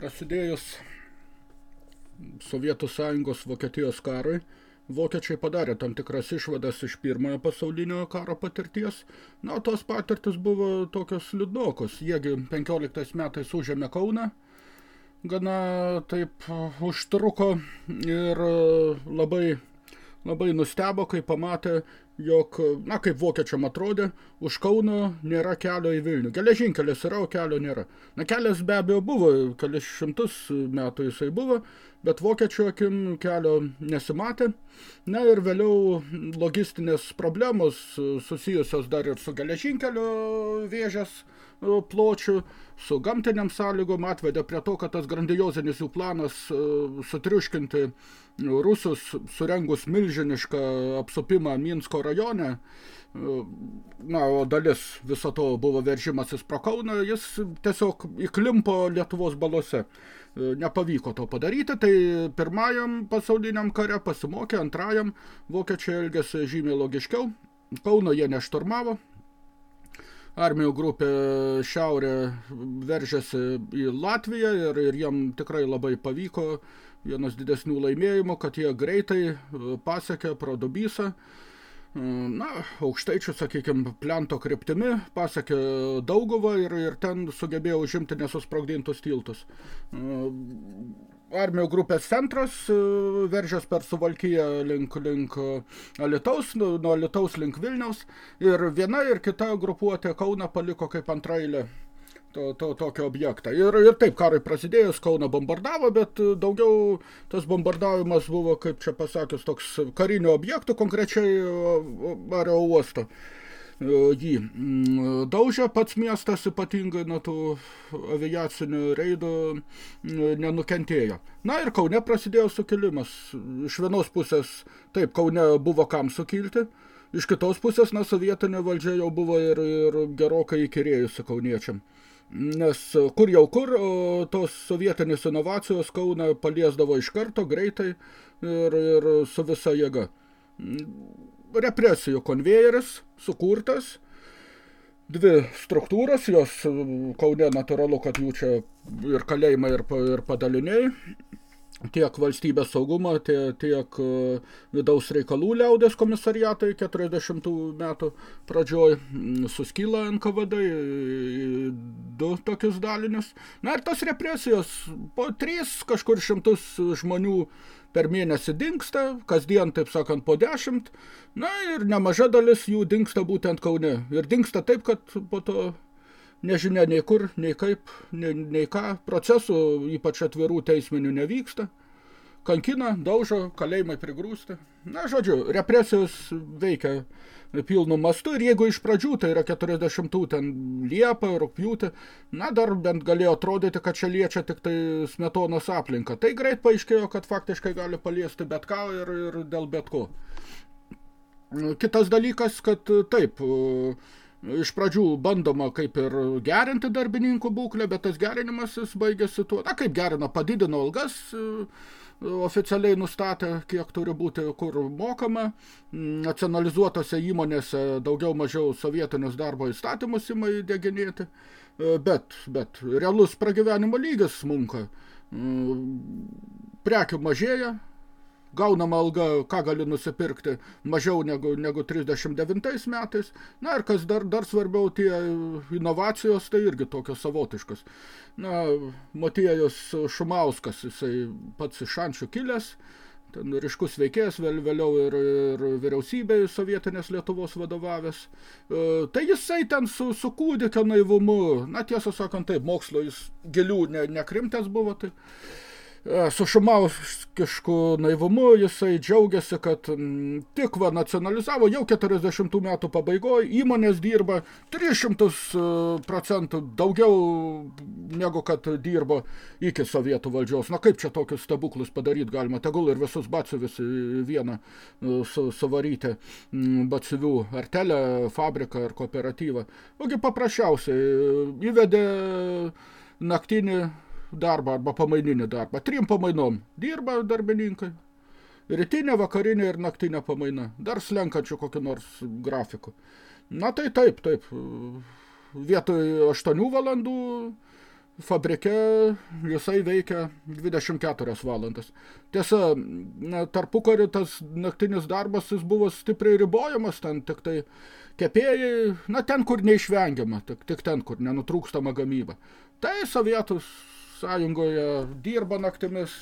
prasidėjus Sovietų sąjungos Vokietijos karui, vokiečiai padarė tam tikras išvadas iš pirmojo pasaulinio karo patirties. Na, tos patirtis buvo tokios liūdnokos. Jiegi 15 metais užėmė Kauną, gana taip užtruko ir labai, labai nustebo, kai pamatė, jog, na, kaip vokiečiam atrodė, už Kauno nėra kelio į Vilnių. Geležinkelis yra, o kelio nėra. Na, kelias be abejo buvo, kelias šimtus metų jisai buvo, bet vokiečių akim kelio nesimatė. Na ir vėliau logistinės problemos susijusios dar ir su geležinkelio vėžės pločių, su gamtiniam sąlygom atvedė prie to, kad tas grandiozinis jų planas sutriuškinti rusus, surengus milžinišką apsupimą Minsko rajone, na, o dalis viso to buvo veržimasis pro Kauną, jis tiesiog įklimpo Lietuvos balose. Nepavyko to padaryti, tai pirmajam pasauliniam kare pasimokė, antrajam vokiečiai elgėsi žymiai logiškiau. Kauno jie nešturmavo, armijų grupė šiaurė veržėsi į Latviją ir, ir jiem tikrai labai pavyko vienas didesnių laimėjimų, kad jie greitai pasiekė pro Dubysą, na, aukštaičių, sakykime, plento kryptimi, pasakė Dauguvą ir, ir ten sugebėjo užimti nesusprogdintus tiltus. Armijų grupės centras veržės per Suvalkiją link, link Alitaus, nuo Alitaus link Vilniaus. Ir viena ir kita grupuotė Kauną paliko kaip antrailė to, to, tokio objektą. Ir, ir taip, karui prasidėjus, Kauną bombardavo, bet daugiau tas bombardavimas buvo, kaip čia pasakius, toks karinio objektų, konkrečiai Ario uosto jį daužė pats miestas ypatingai nuo tų aviacinių reidų nenukentėjo. Na ir Kaune prasidėjo sukilimas. Iš vienos pusės, taip, Kaune buvo kam sukilti, iš kitos pusės, na, sovietinė valdžia jau buvo ir, ir gerokai įkirėjusi kauniečiam. Nes kur jau kur, tos sovietinės inovacijos Kauną paliesdavo iš karto, greitai ir, ir su visa jėga. Represijų konvejeris sukurtas, dvi struktūros, jos Kaune natūralu, kad jų čia ir kalėjimai, ir, ir padaliniai, tiek valstybės saugumo, tiek, tiek vidaus reikalų liaudės komisariatai 40 metų pradžioj suskyla NKVD du tokius dalinius. Na ir tos represijos po tris kažkur šimtus žmonių per mėnesį dinksta, kasdien, taip sakant, po dešimt, na ir nemaža dalis jų dinksta būtent Kaune. Ir dinksta taip, kad po to nežinia nei kur, nei kaip, nei, nei ką, procesų ypač atvirų teisminių nevyksta, kankina, daužo, kalėjimai prigrūsti. Na, žodžiu, represijos veikia pilnu mastu ir jeigu iš pradžių, tai yra 40 ten Liepą, Rūpjūtį, na, dar bent galėjo atrodyti, kad čia liečia tik tai smetonos aplinką. Tai greit paaiškėjo, kad faktiškai gali paliesti bet ką ir, ir dėl bet ko. Kitas dalykas, kad taip, iš pradžių bandoma kaip ir gerinti darbininkų būklę, bet tas gerinimas jis baigėsi tuo, na kaip gerina, padidino algas, oficialiai nustatė, kiek turi būti kur mokama, nacionalizuotose įmonėse daugiau mažiau sovietinius darbo įstatymus ima įdėginėti, bet, bet realus pragyvenimo lygis smunka, prekių mažėja, gaunama alga, ką gali nusipirkti, mažiau negu, negu 39 metais. Na ir kas dar, dar svarbiau, tie inovacijos, tai irgi tokios savotiškas. Na, Motiejus Šumauskas, jisai pats iš šančių kilęs, ten ryškus veikėjas, vėl, vėliau ir, ir vyriausybė sovietinės Lietuvos vadovavęs. E, tai jisai ten su, su kūdikio naivumu, na tiesą sakant, taip, mokslo jis gilių ne, nekrimtęs buvo, tai su šumauskišku naivumu jisai džiaugiasi, kad tik va nacionalizavo jau 40 metų pabaigoje, įmonės dirba 300 procentų daugiau negu kad dirbo iki sovietų valdžios. Na kaip čia tokius stebuklus padaryti galima, tegul ir visus baciuvis vieną su, suvaryti baciuvių artelę, fabriką ar kooperatyvą. Ogi paprasčiausiai įvedė naktinį darbą arba pamaininį darbą. Trim pamainom dirba darbininkai. Rytinė, vakarinė ir naktinė pamaina. Dar slenkančių kokį nors grafikų. Na tai taip, taip. Vietoj 8 valandų fabrike jisai veikia 24 valandas. Tiesa, tarpukariu tas naktinis darbas jis buvo stipriai ribojamas, ten tik tai kepėjai, na ten, kur neišvengiama, tik, tik ten, kur nenutrūkstama gamyba. Tai Sovietų sąjungoje dirba naktimis,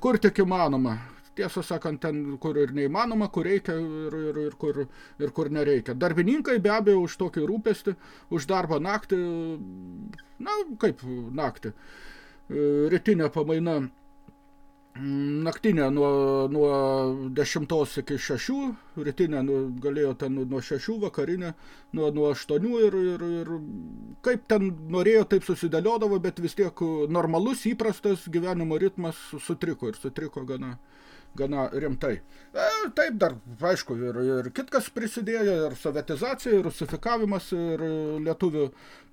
kur tik įmanoma tiesą sakant, ten, kur ir neįmanoma, kur reikia ir, ir, ir, kur, ir kur nereikia. Darbininkai be abejo už tokį rūpestį, už darbą naktį, na, kaip naktį, e, rytinė pamaina naktinė nuo, nuo 10 iki 6, rytinė nu, galėjo ten nuo 6, vakarinė nuo, nuo 8 ir, ir, ir kaip ten norėjo, taip susidėliodavo, bet vis tiek normalus, įprastas gyvenimo ritmas sutriko ir sutriko gana, gana rimtai. E, taip dar, aišku, ir, ir kitkas prisidėjo, ir sovietizacija, ir rusifikavimas, ir lietuvių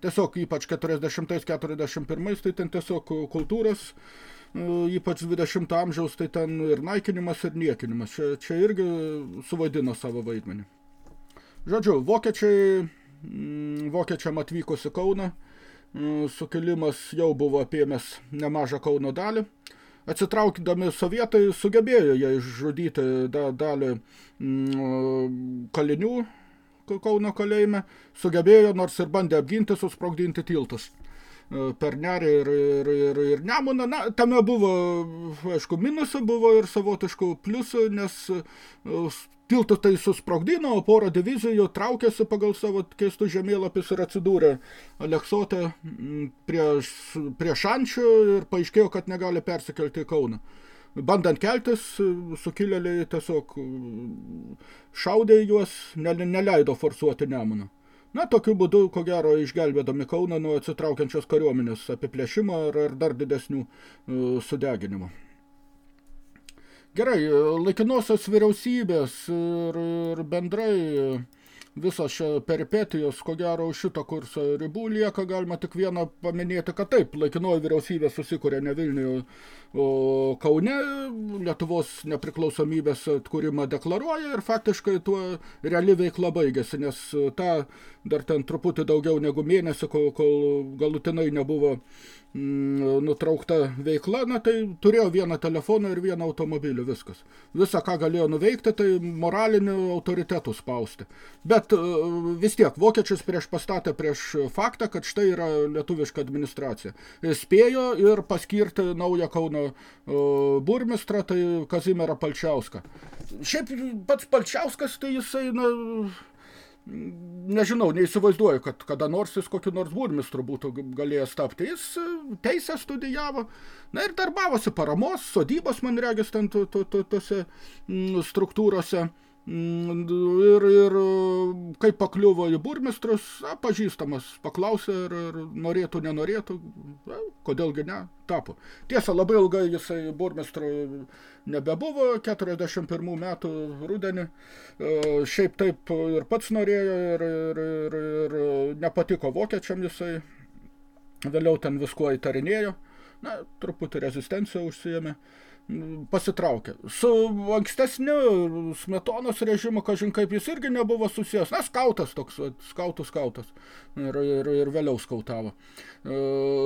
tiesiog ypač 40-41, tai ten tiesiog kultūros, ypač 20 amžiaus, tai ten ir naikinimas, ir niekinimas. Čia, čia irgi suvaidino savo vaidmenį. Žodžiu, vokiečiai, mm, vokiečiam atvykus į Kauną, mm, sukilimas jau buvo apėmęs nemažą Kauno dalį atsitraukdami sovietai sugebėjo jie išžudyti da, dalį mm, kalinių Kauno kalėjime, sugebėjo, nors ir bandė apginti, susprogdinti tiltus per nerį ir, ir, ir, ir nemuną. Na, tame buvo, aišku, minusų, buvo ir savotiškų pliusų, nes e, tiltą tai susprogdino, o porą divizijų traukėsi pagal savo keistus žemėlapius ir atsidūrė Aleksote prie, prie šančių ir paaiškėjo, kad negali persikelti į Kauną. Bandant keltis, sukilėliai tiesiog šaudė juos, neleido forsuoti nemuną. Na, tokiu būdu, ko gero, išgelbėdami Kauną nuo atsitraukiančios kariuomenės apiplėšimo ar, ar dar didesnių uh, sudeginimo. Gerai, laikinosios vyriausybės ir, ir bendrai visos šia peripetijos, ko gero, už šito kurso ribų lieka, galima tik vieną paminėti, kad taip, laikinoji vyriausybė susikūrė ne Vilniuje, o Kaune, Lietuvos nepriklausomybės atkūrimą deklaruoja ir faktiškai tuo reali veikla baigėsi, nes tą dar ten truputį daugiau negu mėnesį, kol, kol galutinai nebuvo Mm, nutraukta veikla, na tai turėjo vieną telefoną ir vieną automobilį, viskas. Visa, ką galėjo nuveikti, tai moralinių autoritetų spausti. Bet e, vis tiek, vokiečius prieš pastatė prieš faktą, kad štai yra lietuviška administracija. Spėjo ir paskirti naują Kauno e, burmistrą, tai Kazimierą Palčiauską. Šiaip pats Palčiauskas, tai jisai, na, nežinau, neįsivaizduoju, kad kada nors jis kokiu nors burmistru būtų galėjęs tapti. Jis e, teisę studijavo, na ir darbavosi paramos, sodybos, man regis, ten tose struktūrose. Mm, ir, ir kaip pakliuvo į burmistrus, a, pažįstamas, paklausė ir, ir norėtų, nenorėtų, a, kodėlgi ne, tapo. Tiesa, labai ilgai jisai burmistru nebebuvo, 41 metų rudenį, e, šiaip taip ir pats norėjo ir, ir, ir, ir nepatiko vokiečiam jisai, vėliau ten viskuo įtarinėjo, na, truputį rezistenciją užsiėmė pasitraukė. Su ankstesniu smetonos režimu, kažin kaip jis irgi nebuvo susijęs. Na, skautas toks, skautų skautas. Ir, ir, ir vėliau skautavo. E,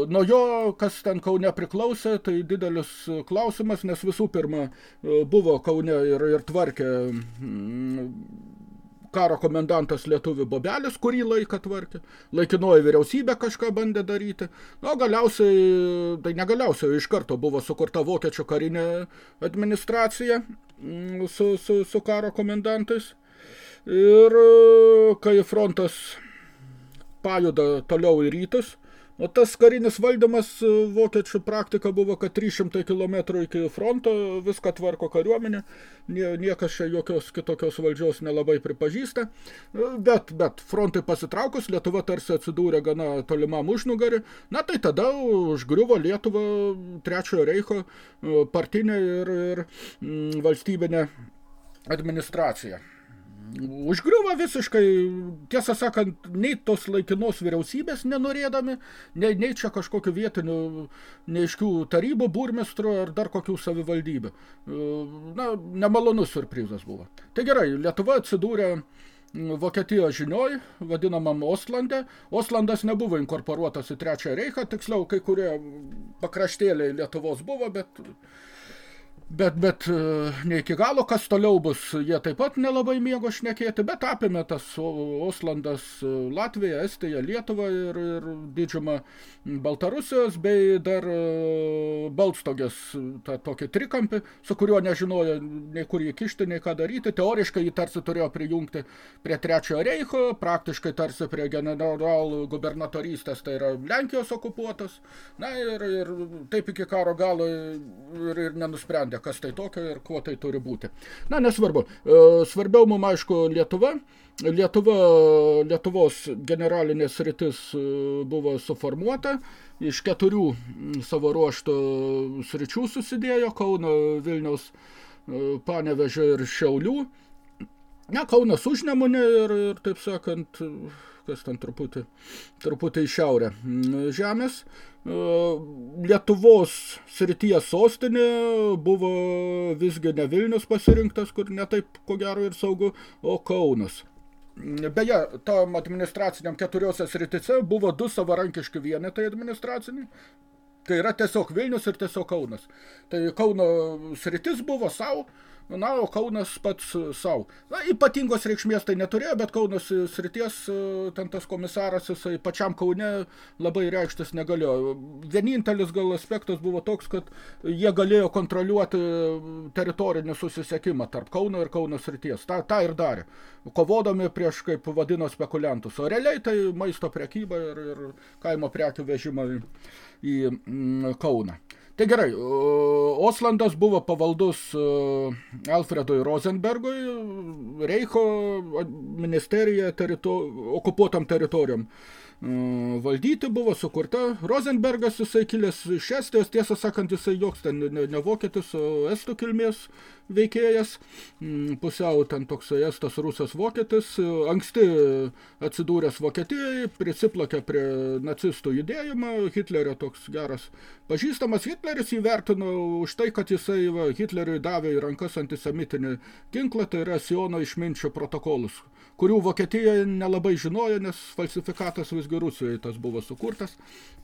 nuo jo, kas ten Kaune priklausė, tai didelis klausimas, nes visų pirma e, buvo Kaune ir, ir tvarkė karo komendantas lietuvių bobelis, kurį laiką tvarkė, laikinoji vyriausybė kažką bandė daryti, o galiausiai, tai negaliausiai, iš karto buvo sukurta vokiečių karinė administracija mm, su, su, su karo komendantais. Ir kai frontas pajuda toliau į rytus, O tas karinis valdymas e, vokiečių praktika buvo, kad 300 km iki fronto viską tvarko kariuomenė, niekas čia jokios kitokios valdžios nelabai pripažįsta, e, bet, bet frontai pasitraukus, Lietuva tarsi atsidūrė gana tolimam užnugarį, na tai tada užgriuvo Lietuva trečiojo reicho e, partinė ir, ir valstybinė administracija užgriuvo visiškai, tiesą sakant, nei tos laikinos vyriausybės nenorėdami, nei, nei čia kažkokiu vietiniu neiškių tarybų, burmistro ar dar kokių savivaldybių. Na, nemalonus surprizas buvo. Tai gerai, Lietuva atsidūrė Vokietijos žinioj, vadinamam Oslande. Oslandas nebuvo inkorporuotas į Trečią Reichą, tiksliau kai kurie pakraštėliai Lietuvos buvo, bet Bet, bet e, ne iki galo, kas toliau bus, jie taip pat nelabai mėgo šnekėti, bet apėmė tas Oslandas e, Latvija, Estija, Lietuva ir, ir didžiumą Baltarusijos, bei dar e, Balstogės tą tokį trikampį, su kuriuo nežinojo nei kur jį kišti, nei ką daryti. Teoriškai jį tarsi turėjo prijungti prie Trečiojo Reicho, praktiškai tarsi prie generalų gubernatorystės, tai yra Lenkijos okupuotas. Na ir, ir taip iki karo galo ir, ir nenusprendė nurodė, kas tai tokio ir kuo tai turi būti. Na, nesvarbu. E, svarbiau mums, aišku, Lietuva. Lietuva, Lietuvos generalinės rytis e, buvo suformuota. Iš keturių savo ruoštų sričių susidėjo Kauno, Vilniaus, e, Panevežio ir Šiaulių. Na, Kaunas užnemunė ir, ir, taip sakant, kas ten truputį, truputį į šiaurę žemės. E, Lietuvos srities sostinė buvo visgi ne Vilnius pasirinktas, kur netaip ko gero ir saugu, o Kaunas. Beje, tam administraciniam keturiose sritice buvo du savarankiški vienetai administraciniai. Tai yra tiesiog Vilnius ir tiesiog Kaunas. Tai Kauno sritis buvo savo, Na, o Kaunas pats savo. Na, ypatingos reikšmės tai neturėjo, bet Kaunas srities, ten tas komisaras, jisai pačiam Kaune labai reikštis negalėjo. Vienintelis gal aspektas buvo toks, kad jie galėjo kontroliuoti teritorinį susisiekimą tarp Kauno ir Kauno srities. Ta, tą ir darė, kovodami prieš, kaip vadino, spekuliantus. O realiai tai maisto prekyba ir, ir kaimo prekių vežimą į, į Kauną. Tai gerai, Oslandas buvo pavaldus Alfredui Rosenbergui, Reicho ministerija terito okupuotam teritorijom valdyti buvo sukurta. Rosenbergas jisai kilęs iš Estijos, tiesą sakant, jisai joks ten ne, ne vokietis, o estų kilmės veikėjas, pusiau ten toksai estas rusas vokietis, anksti atsidūręs Vokietijai, prisiplakė prie nacistų judėjimą, Hitlerio toks geras pažįstamas, Hitleris įvertino už tai, kad jisai va, Hitleriui davė į rankas antisemitinį ginklą, tai yra Siono išminčio protokolus, kurių Vokietijoje nelabai žinojo, nes falsifikatas visgi Rusijoje tas buvo sukurtas.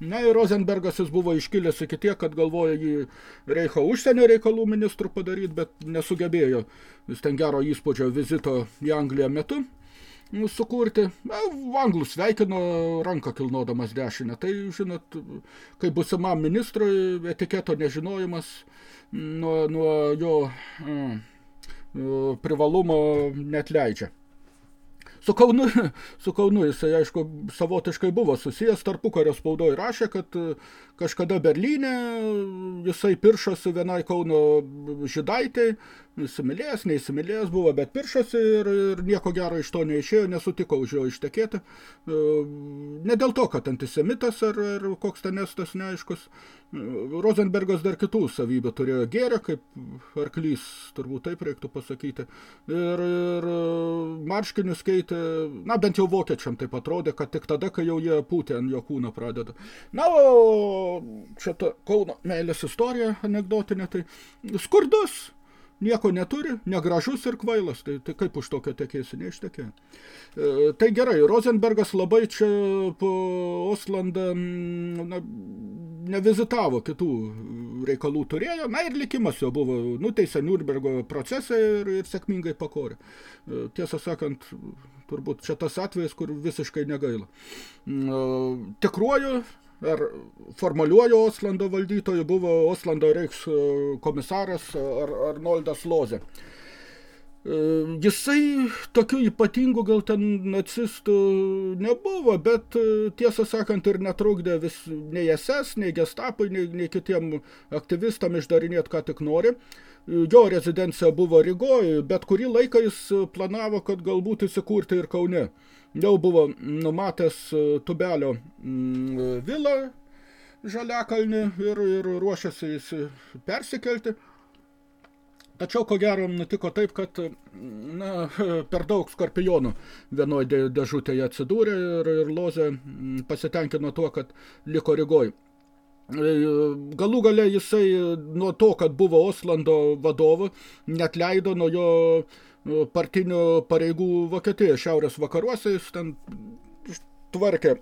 Na ir Rosenbergas jis buvo iškilęs iki tiek, kad galvoja jį Reicho užsienio reikalų ministrų padaryti, bet nesugebėjo jis ten gero įspūdžio vizito į Angliją metu sukurti. Na, anglus sveikino ranką kilnodamas dešinę. Tai, žinot, kai busimam ministrui etiketo nežinojimas nuo, nuo jo mm, privalumo net leidžia. Su Kaunu, su Kaunu jisai, aišku, savotiškai buvo susijęs, tarpukario spaudoje rašė, kad e, kažkada Berlyne jisai piršosi vienai Kauno žydaitei, įsimylėjęs, neįsimylėjęs buvo, bet piršosi ir, ir nieko gero iš to neišėjo, nesutiko už jo ištekėti. E, ne dėl to, kad antisemitas ar, ar koks ten estas neaiškus. Rosenbergas dar kitų savybių turėjo gerę, kaip arklys, turbūt taip reiktų pasakyti. Ir, ir marškinius keitė, na bent jau vokiečiam taip atrodė, kad tik tada, kai jau jie pūtė ant jo kūną pradeda. Na, o čia ta Kauno meilės istorija anegdotinė, tai skurdus nieko neturi, negražus ir kvailas, tai, tai kaip už tokio tekėsi, neištekė. E, tai gerai, Rosenbergas labai čia po Oslandą na, nevizitavo kitų reikalų turėjo, na ir likimas jo buvo nuteisę Nürnbergo procesą ir, ir sėkmingai pakorė. E, tiesą sakant, turbūt čia tas atvejis, kur visiškai negaila. E, tikruoju ar formaliuoju Oslando valdytoju buvo Oslando Reiks e, komisaras Ar Arnoldas Loze. E, jisai tokių ypatingų gal ten nacistų nebuvo, bet e, tiesą sakant ir netrukdė vis nei SS, nei gestapui, nei, nei kitiem aktyvistam išdarinėti ką tik nori. Jo rezidencija buvo Rygoje, bet kurį laiką jis planavo, kad galbūt įsikurti ir Kaune jau buvo numatęs e, Tubelio mm, vilą Žaliakalnį ir, ir ruošiasi jis persikelti. Tačiau, ko gero, nutiko taip, kad na, per daug skorpionų vienoje dėžutėje atsidūrė ir, ir Lozė pasitenkino tuo, kad liko Rygoj. galų gale jisai nuo to, kad buvo Oslando vadovu, net leido nuo jo partinių pareigų Vokietijoje, šiaurės vakaruose, jis ten tvarkė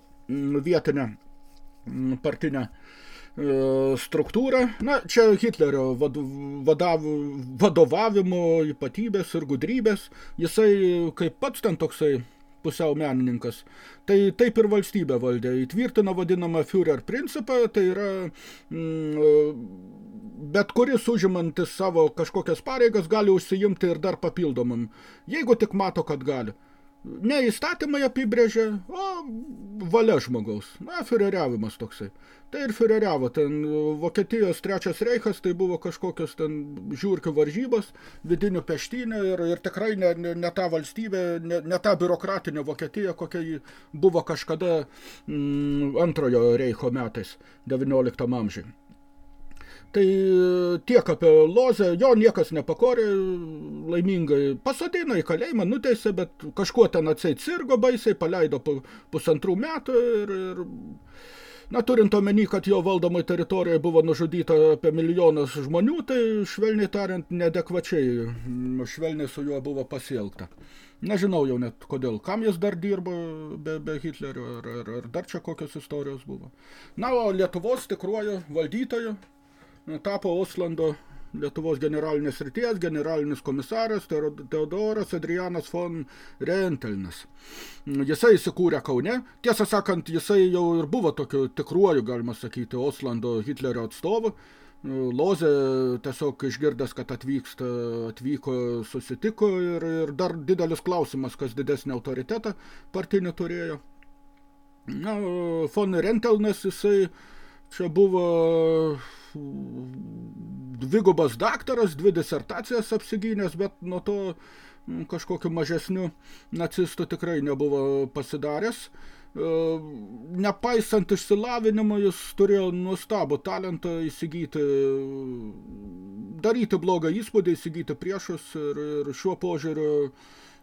vietinę partinę struktūrą. Na, čia Hitlerio vadav, vadovavimo ypatybės ir gudrybės. Jisai kaip pats ten toksai pusiau menininkas. Tai taip ir valstybė valdė. Įtvirtino vadinamą Führer principą, tai yra mm, bet kuris užimantis savo kažkokias pareigas gali užsiimti ir dar papildomam, jeigu tik mato, kad gali. Ne įstatymai apibrėžia, o valia žmogaus. Na, fiureriavimas toksai. Tai ir fiureriavo. Ten Vokietijos trečias reichas, tai buvo kažkokios ten žiūrkių varžybos, vidinių peštynė ir, ir tikrai ne, ne, ne ta valstybė, ne, ne ta biurokratinė Vokietija, kokia ji buvo kažkada mm, antrojo reicho metais, 19 amžiai. Tai tiek apie Lozę, jo niekas nepakorė, laimingai pasodino į kalėjimą, nuteisė, bet kažkuo ten atseit sirgo baisiai, paleido pusantrų metų ir, ir na, turint omeny, kad jo valdomai teritorijoje buvo nužudyta apie milijonas žmonių, tai švelniai tariant, nedekvačiai, švelniai su juo buvo pasielgta. Nežinau jau net kodėl, kam jis dar dirbo be, be Hitlerio, ar, ar, ar dar čia kokios istorijos buvo. Na, o Lietuvos tikruoju valdytoju tapo Oslando Lietuvos generalinės ryties generalinis komisaras Teodoras Adrianas von Rentelnas. Jisai įsikūrė Kaune. Tiesą sakant, jisai jau ir buvo tokiu tikruoju, galima sakyti, Oslando Hitlerio atstovu. Lozė tiesiog išgirdęs, kad atvyksta, atvyko, susitiko ir, ir dar didelis klausimas, kas didesnį autoritetą partinį turėjo. Na, von Rentelnas, jisai čia buvo dvigubas daktaras, dvi disertacijas apsigynęs, bet nuo to mm, kažkokiu mažesniu nacistu tikrai nebuvo pasidaręs. E, nepaisant išsilavinimo, jis turėjo nuostabų talentą įsigyti, daryti blogą įspūdį, įsigyti priešus ir, ir šiuo požiūriu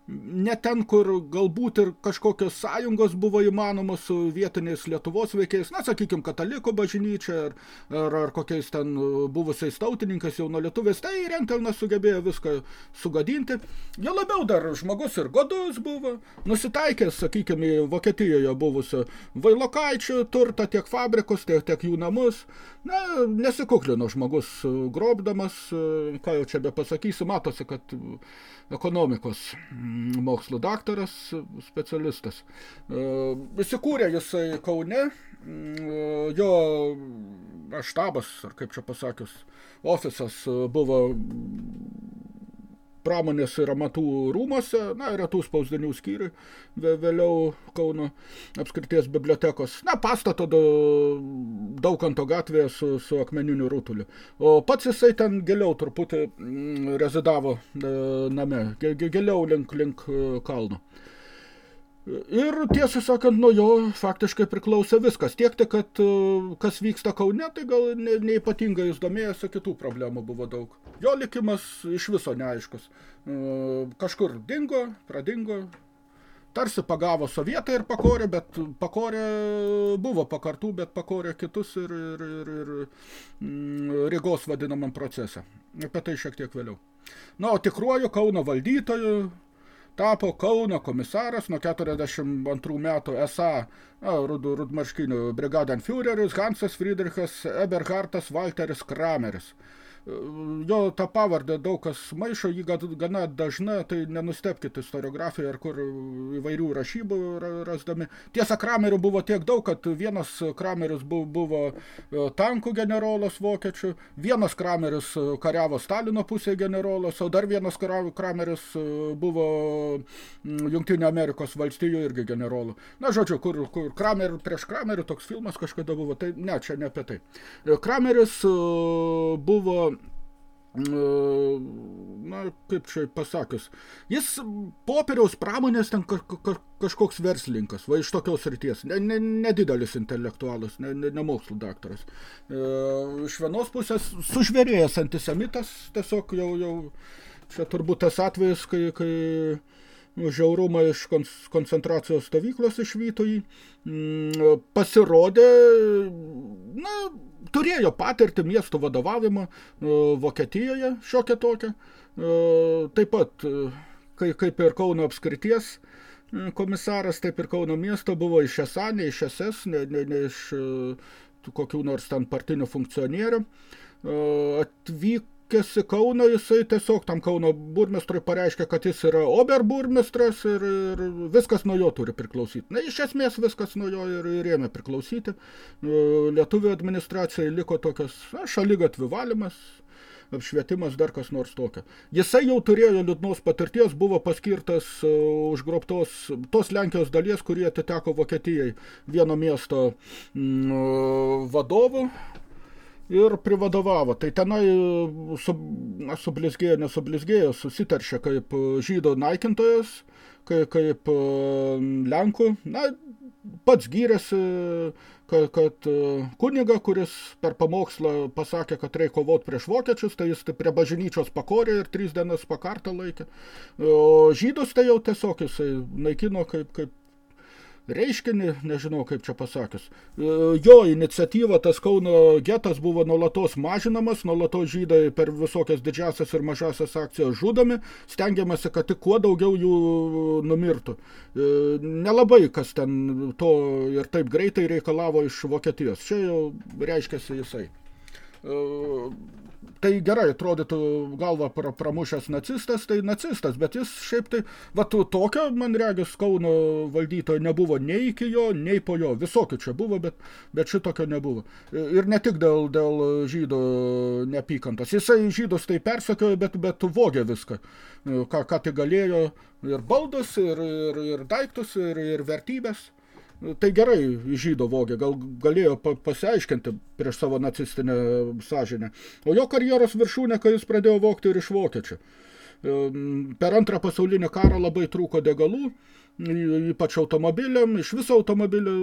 ne ten, kur galbūt ir kažkokios sąjungos buvo įmanomos su vietiniais Lietuvos veikėjais, na, sakykime, katalikų bažnyčia ar, ar, ar kokiais ten buvusiais tautininkais jau nuo lietuvės, tai Rentelnas sugebėjo viską sugadinti. Jo labiau dar žmogus ir godus buvo, nusitaikęs, sakykime, Vokietijoje buvusio vailokaičių turtą, tiek fabrikus, tiek, tiek jų namus. Na, nesikuklino žmogus grobdamas, ką jau čia be pasakysiu, matosi, kad ekonomikos mm, mokslų daktaras, specialistas. E, įsikūrė jisai Kaune, mm, jo štabas, ar kaip čia pasakius, ofisas buvo pramonės ir amatų rūmose, na, retų spausdinių skyriui, vėliau Kauno apskrities bibliotekos, na, pastato Daukanto gatvėje su, su akmeniniu rutuliu. O pats jisai ten giliau truputį mm, rezidavo e, name, giliau link, link e, kalno. Ir tiesą sakant, nuo jo faktiškai priklausė viskas. Tiek tik, kad e, kas vyksta Kaune, tai gal neipatingai ne jis domėjosi, kitų problemų buvo daug. Jo likimas iš viso neaiškus. E, kažkur dingo, pradingo, tarsi pagavo sovietą ir pakorė, bet pakorė buvo pakartų, bet pakorė kitus ir, ir, ir, ir mm, Rygos vadinamam procese. Apie tai šiek tiek vėliau. Na, o tikruoju Kauno valdytoju tapo Kauno komisaras nuo 42 metų esą rudų rudmarškinių brigadenfiureris Hansas Friedrichas Eberhartas Walteris Krameris – jo tą pavardę daug kas maišo, jį gana dažna, tai nenustepkite istoriografiją ar kur įvairių rašybų rasdami. Tiesa, Kramerių buvo tiek daug, kad vienas Krameris buvo e, tankų generolas vokiečių, vienas Krameris kariavo Stalino pusėje generolas, o dar vienas Krameris e, buvo Jungtinio Amerikos valstijų irgi generolų. Na, žodžiu, kur, kur Kramer prieš Kramerį toks filmas kažkada buvo, tai ne, čia ne apie tai. Krameris e, buvo na, kaip čia pasakius, jis popieriaus pramonės ten ka ka kažkoks verslininkas, va iš tokios ryties, nedidelis ne, ne intelektualas, ne, ne, ne mokslų daktaras. E, iš vienos pusės sužvėrėjęs antisemitas, tiesiog jau, jau čia turbūt tas atvejis, kai, kai nu, žiaurumą iš koncentracijos stovyklos išvyto jį, mm, pasirodė, na, turėjo patirtį miestų vadovavimą Vokietijoje šiokią tokią. Taip pat, kaip ir Kauno apskrities komisaras, taip ir Kauno miesto buvo iš ESA, ne iš SS, ne, ne, ne iš kokių nors ten partinių funkcionierių. Atvyk į Kauną, jisai tiesiog tam Kauno burmestrui pareiškia, kad jis yra oberburmestras ir, ir viskas nuo jo turi priklausyti. Na, iš esmės viskas nuo jo ir, ir ėmė priklausyti. Lietuvių administracijai liko tokios na, šaligatvių valymas, apšvietimas, dar kas nors tokio. Jisai jau turėjo liūdnos patirties, buvo paskirtas uh, užgrobtos tos Lenkijos dalies, kurie atiteko Vokietijai vieno miesto mm, vadovų, ir privadovavo. Tai tenai sub, na, sublizgėjo, nesublizgėjo, susiteršė kaip žydo naikintojas, kaip, kaip Lenkų. Na, pats gyrėsi, kad, kad kuniga, kuris per pamokslą pasakė, kad reikia kovoti prieš vokiečius, tai jis prie bažnyčios pakorė ir trys dienas pakartą laikė. O žydus tai jau tiesiog jisai naikino kaip, kaip reiškinį, nežinau kaip čia pasakius. E, jo iniciatyva, tas Kauno getas buvo nuolatos mažinamas, nuolatos žydai per visokias didžiasias ir mažasias akcijas žudomi, stengiamasi, kad tik kuo daugiau jų numirtų. E, nelabai kas ten to ir taip greitai reikalavo iš Vokietijos. Čia jau reiškiasi jisai. Tai gerai atrodytų galva pra, pramušęs nacistas, tai nacistas, bet jis šiaip tai, va, tokio, man regis, Kauno valdytojo nebuvo nei iki jo, nei po jo, visokių čia buvo, bet, bet šitokio nebuvo. Ir ne tik dėl, dėl žydų neapykantos. Jisai žydus tai persekiojo, bet, bet vogė viską, ką, ką tai galėjo, ir baldus, ir, ir, ir daiktus, ir, ir vertybės tai gerai žydo vogė, gal galėjo pasiaiškinti prieš savo nacistinę sąžinę. O jo karjeros viršūnė, kai jis pradėjo vogti ir iš vokiečių. Per antrą pasaulinį karą labai trūko degalų, ypač automobiliam, iš viso automobilių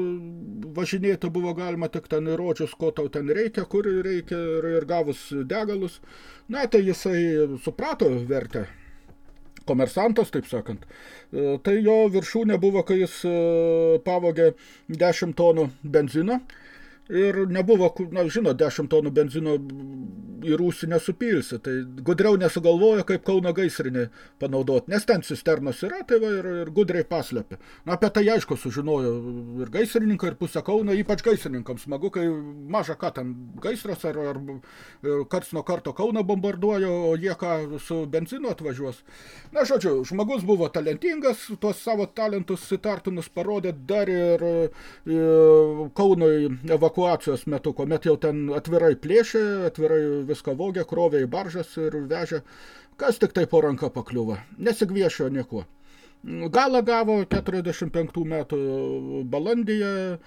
važinėti buvo galima tik ten įrodžius, ko tau ten reikia, kur reikia ir, ir gavus degalus. Na, tai jisai suprato vertę komersantas, taip sakant. E, tai jo viršūnė buvo, kai jis e, pavogė 10 tonų benzino ir nebuvo, na, žino, 10 tonų benzino į rūsį nesupilsi, tai gudriau nesugalvojo, kaip Kauno gaisrinį panaudoti, nes ten cisternos yra, tai va ir, ir gudriai paslėpė. Na, apie tai aišku sužinojo ir gaisrininkai, ir pusę Kauno, ypač gaisrininkams smagu, kai maža ką ten gaisras, ar, ar karts nuo karto Kauną bombarduoja, o jie ką su benzinu atvažiuos. Na, žodžiu, žmogus buvo talentingas, tuos savo talentus įtartinus parodė dar ir, ir Kaunui evakuacijos metu, kuomet jau ten atvirai plėšė, atvirai viską vogė, krovė į baržas ir vežė, kas tik tai po ranka pakliuvo. Nesigviešio niekuo. Galą gavo 45 metų balandyje,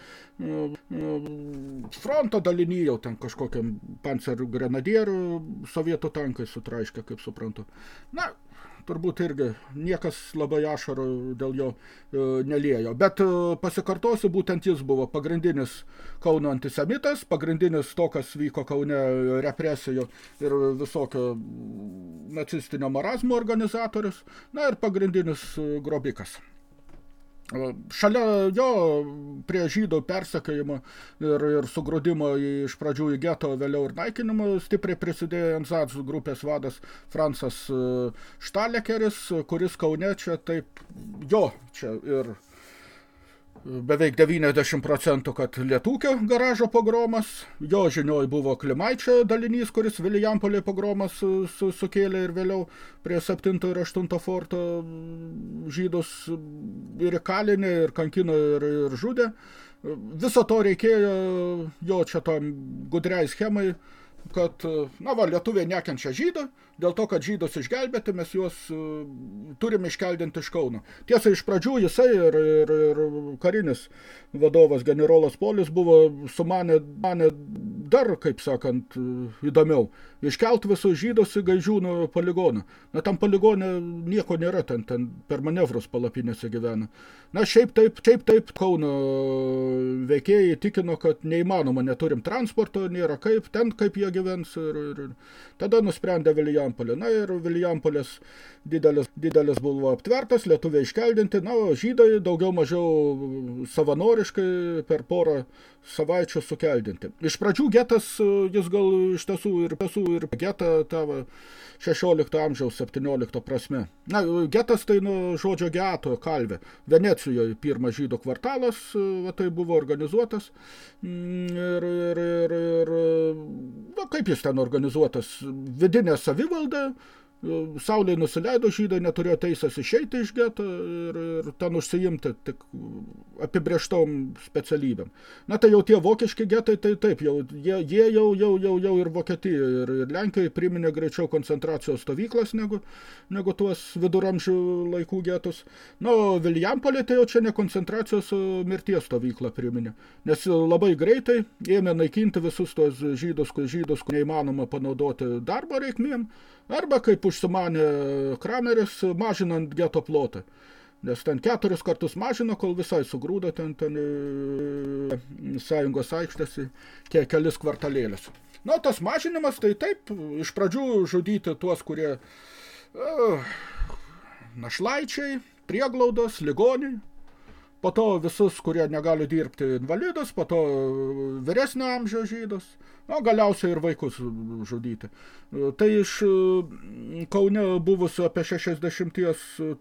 fronto dalinį jau ten kažkokiam pancer grenadierių sovietų tankai sutraiškė, kaip suprantu. Na, turbūt irgi niekas labai ašarų dėl jo e, neliejo. Bet e, pasikartosiu, būtent jis buvo pagrindinis Kauno antisemitas, pagrindinis to, kas vyko Kaune represijų ir visokio nacistinio marazmo organizatorius, na ir pagrindinis e, grobikas. Šalia jo prie žydų persekėjimo ir, ir sugrūdimo iš pradžių į geto, vėliau ir naikinimo stipriai prisidėjo Ansatz grupės vadas Fransas Štalekeris, kuris Kaune čia taip jo čia ir beveik 90 procentų, kad Lietūkio garažo pogromas, jo žinioj buvo Klimaičio dalinys, kuris Vilijampolė pogromas su, su, sukėlė ir vėliau prie 7 ir 8 forto žydus ir kalinė, ir kankino, ir, ir žudė. Viso to reikėjo jo čia tom gudriai schemai, kad, na va, lietuviai nekenčia žydų, dėl to, kad žydus išgelbėti, mes juos uh, turime iškeldinti iš Kauno. Tiesa, iš pradžių jisai ir, ir, ir karinis vadovas generolas Polis buvo sumanę manė dar, kaip sakant, įdomiau. Iškelt visus žydus į Gaižiūnų poligoną. Na, tam poligone nieko nėra, ten, ten per manevrus palapinėse gyvena. Na, šiaip taip, šiaip taip Kauno veikėjai tikino, kad neįmanoma, neturim transporto, nėra kaip, ten kaip jie gyvens. Ir, ir, tada nusprendė Vilija Viljampolė. Na ir Viljampolės didelis, didelis buvo aptvertas, lietuviai iškeldinti, na, o žydai daugiau mažiau savanoriškai per porą savaičių sukeldinti. Iš pradžių getas, e, jis gal iš tiesų ir pesų ir getą tavo 16 amžiaus 17 prasme. Na, getas tai nuo žodžio geto kalvė. Venecijoje pirmas žydų kvartalas, e, va, tai buvo organizuotas. Mm, ir, ir, ir, ir na, kaip jis ten organizuotas? Vidinė savivalda, Saulė nusileido, žydai neturėjo teisės išeiti iš geto ir, ir ten užsiimti tik apibrieštom specialybėm. Na tai jau tie vokiški getai, tai taip, jau, jie, jie jau, jau, jau, jau ir Vokietijoje ir, ir Lenkijoje priminė greičiau koncentracijos stovyklas negu, negu tuos viduramžių laikų getus. Na, Viljampolė tai jau čia ne koncentracijos, mirties stovyklą priminė. Nes labai greitai ėmė naikinti visus tos žydus, žydus, kur neįmanoma panaudoti darbo reikmėm, Arba, kaip užsimanė Krameris, mažinant geto plotą. Nes ten keturis kartus mažino, kol visai sugrūdo ten, ten e, sąjungos aikštėsi ke, kelis kvartalėlius. Na, tas mažinimas, tai taip, iš pradžių žudyti tuos, kurie uh, našlaičiai, prieglaudos, ligoniai, po to visus, kurie negali dirbti invalidus, po to vyresnio amžiaus žydus, o galiausiai ir vaikus žudyti. Tai iš Kaune buvusių apie 60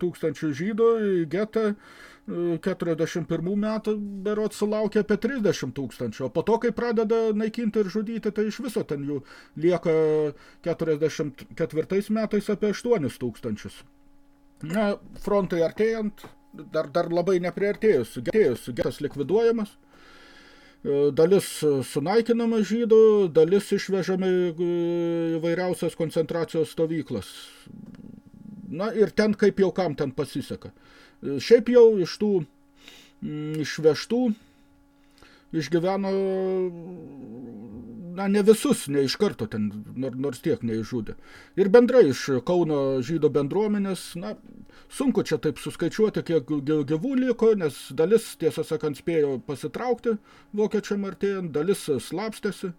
tūkstančių žydų į getą 41 metų berot sulaukė apie 30 tūkstančių, o po to, kai pradeda naikinti ir žudyti, tai iš viso ten jų lieka 44 metais apie 8 tūkstančius. Na, frontai artėjant, dar, dar labai nepriartėjus, getėjus, getas likviduojamas, E, dalis sunaikinama žydų, dalis išvežami įvairiausias koncentracijos stovyklas. Na ir ten kaip jau kam ten pasiseka. E, šiaip jau iš tų m, išvežtų išgyveno, na, ne visus, ne iš karto ten, nors tiek neižudė. Ir bendrai iš Kauno žydų bendruomenės, na, sunku čia taip suskaičiuoti, kiek gyvų liko, nes dalis, tiesą sakant, spėjo pasitraukti vokiečiam artėjant, dalis slapstėsi,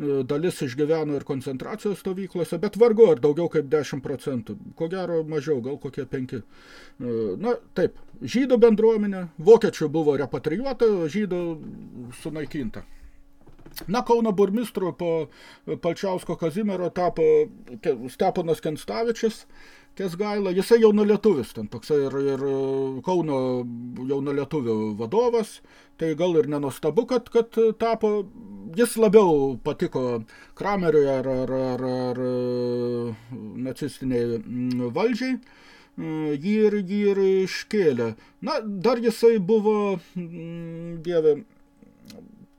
dalis išgyveno ir koncentracijos stovyklose, bet vargu ar daugiau kaip 10 procentų, ko gero mažiau, gal kokie 5. Na, taip, žydų bendruomenė, vokiečių buvo repatrijuota, žydų sunaikinta. Na, Kauno burmistru po Palčiausko Kazimiero tapo Steponas Kenstavičius, Kesgaila, jisai jauno lietuvis, ten toksai ir, ir Kauno jauno lietuvių vadovas, tai gal ir nenustabu, kad, kad tapo, jis labiau patiko Krameriui ar, ar, ar, ar nacistiniai valdžiai, jį ir, jį ir iškėlė. Na, dar jisai buvo, dieve,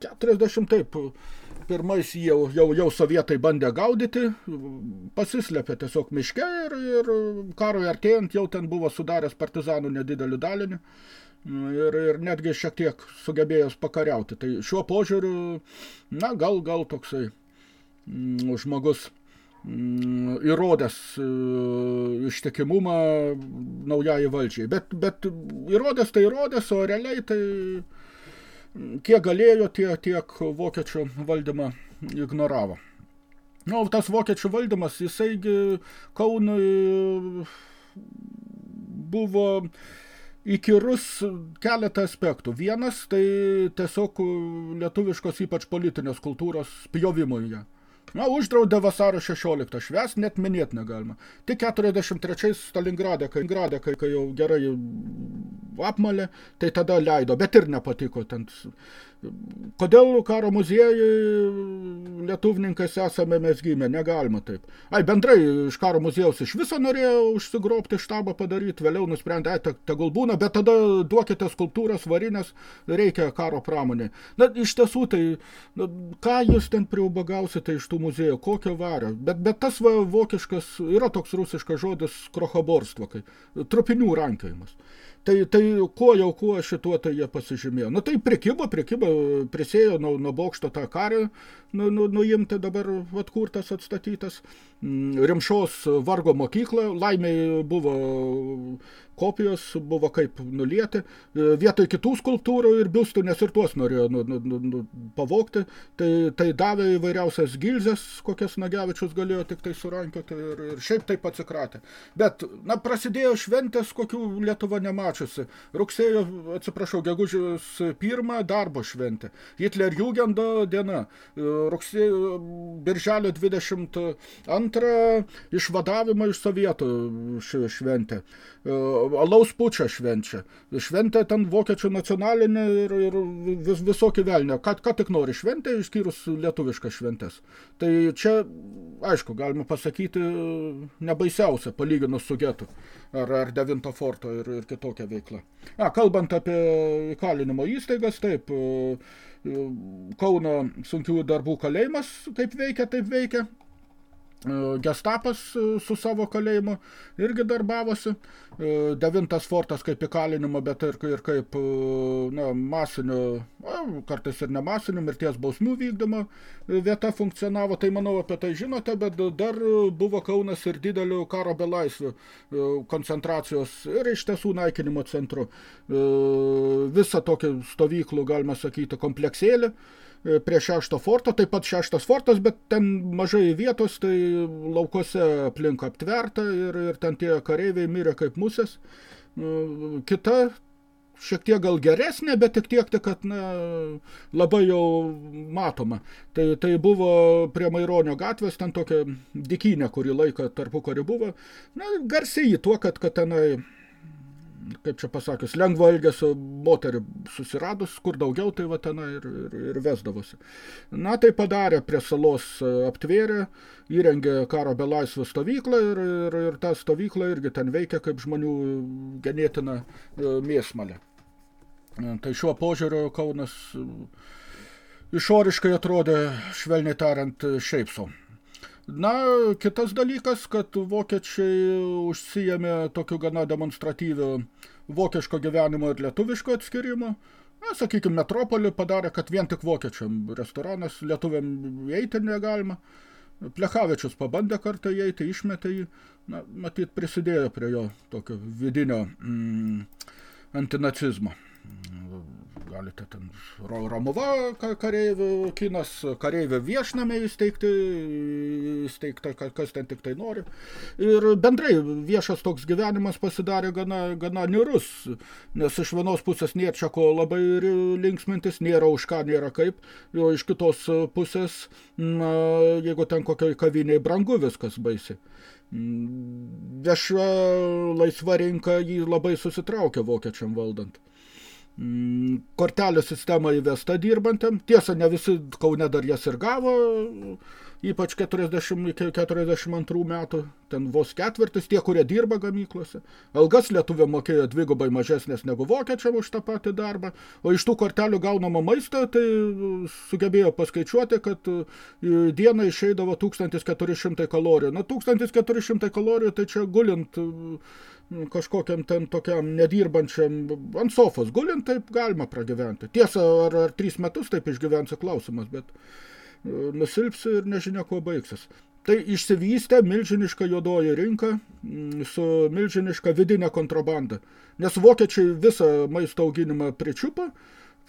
40 taip, pirmais jau, jau, jau sovietai bandė gaudyti, pasislėpė tiesiog miške ir, ir karui artėjant jau ten buvo sudaręs partizanų nedidelį dalinį ir, ir netgi šiek tiek sugebėjęs pakariauti. Tai šiuo požiūriu, na, gal, gal toksai mm, žmogus mm, įrodęs e, ištikimumą naujai valdžiai. Bet, bet įrodęs tai įrodęs, o realiai tai kiek galėjo, tiek, tiek vokiečių valdymą ignoravo. Na, nu, tas vokiečių valdymas, jisai Kaunui buvo įkyrus keletą aspektų. Vienas, tai tiesiog lietuviškos ypač politinės kultūros pjovimui ją. Na, uždraudė vasario 16 švęs, net minėti negalima. Tik 43 Stalingrade, kai, grade, kai, kai jau gerai apmalė, tai tada leido, bet ir nepatiko ten Kodėl karo muziejai lietuvninkas esame mes gimę, negalima taip. Ai, bendrai iš karo muziejaus iš viso norėjo užsigrobti štabą padaryti, vėliau nusprendė, ai, tegul būna, bet tada duokite skulptūras varinės, reikia karo pramonė. Na, iš tiesų, tai na, ką jūs ten priubagausite iš tų muziejų, kokio vario. Bet, bet tas va, vokiškas, yra toks rusiškas žodis krochoborstvo, kai trupinių rankiojimas. Tai, tai kuo jau kuo šituo tai jie pasižymėjo. Nu tai prikibo, prikibo, prisėjo nuo, nuo bokšto tą karį, nu, nu, nuimti, dabar atkurtas, atstatytas. Mm, Rimšos vargo mokykla, laimiai buvo kopijos, buvo kaip nulieti, e, vietoj kitų skulptūrų ir biustų, nes ir tuos norėjo nu, nu, nu, nu, pavokti, tai, tai davė įvairiausias gilzės, kokias Nagevičius galėjo tik tai surankioti ir, ir šiaip taip atsikratė. Bet, na, prasidėjo šventės, kokių Lietuva nemačiusi. Rugsėjo, atsiprašau, gegužės pirmą darbo šventė. Hitler Jugendo diena. Rugsėjo, birželio 22 išvadavimą iš sovietų šventė. E, alaus pučia švenčia. Šventė ten vokiečių nacionalinė ir, ir vis, visokį velnę. Ką, ką tik nori šventė, išskyrus lietuviškas šventės. Tai čia, aišku, galima pasakyti, nebaisiausia, palyginus su getu ar, ar devinto forto ir, ir kitokia veikla. A, kalbant apie įkalinimo įstaigas, taip, e, Kauno sunkiųjų darbų kalėjimas kaip veikia, taip veikia. E, gestapas e, su savo kalėjimu irgi darbavosi. E, devintas fortas kaip įkalinimo, bet ir, ir kaip na, masinio, kartais ir nemasinio mirties bausmių vykdymo vieta funkcionavo. Tai manau apie tai žinote, bet dar buvo Kaunas ir didelių karo belaisvių koncentracijos ir iš tiesų naikinimo centru. Visą tokį stovyklų, galima sakyti, kompleksėlį prie šešto forto, taip pat šeštas fortas, bet ten mažai vietos, tai laukose aplink aptverta ir, ir ten tie kareiviai mirė kaip musės. E, kita šiek tiek gal geresnė, bet tik tiek, kad na, labai jau matoma. Tai, tai buvo prie Maironio gatvės, ten tokia dikynė, kurį laiką tarpu kari buvo. Na, garsiai tuo, kad, kad tenai kaip čia pasakius, lengvo elgesio moterį susiradus, kur daugiau, tai va tenai ir, ir, ir vesdavosi. Na, tai padarė prie salos e, aptvėrė, įrengė karo belaisvių stovyklą ir, ir, ir ta stovykla irgi ten veikia kaip žmonių ganėtina e, mėsmalė. E, tai šiuo požiūriu Kaunas išoriškai atrodė, švelniai tariant, šiaip sau. Na, kitas dalykas, kad vokiečiai užsijėmė tokiu gana demonstratyviu vokiško gyvenimo ir lietuviško atskirimo. Na, sakykime, metropolį padarė, kad vien tik vokiečiam restoranas, lietuviam eiti negalima. Plechavičius pabandė kartą įeiti, išmetė jį, na, matyt, prisidėjo prie jo tokio vidinio mm, antinacizmo galite ten Romuva kareivių kinas, kareivių viešnamė įsteigti, įsteigta, kas ten tik tai nori. Ir bendrai viešas toks gyvenimas pasidarė gana, gana nirus, nes iš vienos pusės nėra čia ko labai linksmintis, nėra už ką, nėra kaip, o iš kitos pusės, jeigu ten kokioj kaviniai brangu viskas baisi. Vieša laisva rinka jį labai susitraukia vokiečiam valdant. Mm, kortelės sistema įvesta dirbantėm. Tiesa, ne visi Kaune dar jas ir gavo, ypač 40 iki 42 metų, ten vos ketvirtis, tie, kurie dirba gamyklose. Algas lietuvė mokėjo dvigubai mažesnės negu vokiečiam už tą patį darbą, o iš tų kortelių gaunamo maisto, tai sugebėjo paskaičiuoti, kad dieną išeidavo 1400 kalorijų. Na, 1400 kalorijų, tai čia gulint kažkokiam ten tokiam nedirbančiam ant sofos gulint, taip galima pragyventi. Tiesa, ar, ar trys metus taip išgyvensi klausimas, bet e, nusilpsi ir nežinia, kuo baigsis. Tai išsivystė milžiniška juodoji rinka su milžiniška vidinė kontrabanda. Nes vokiečiai visą maisto auginimą pričiupo,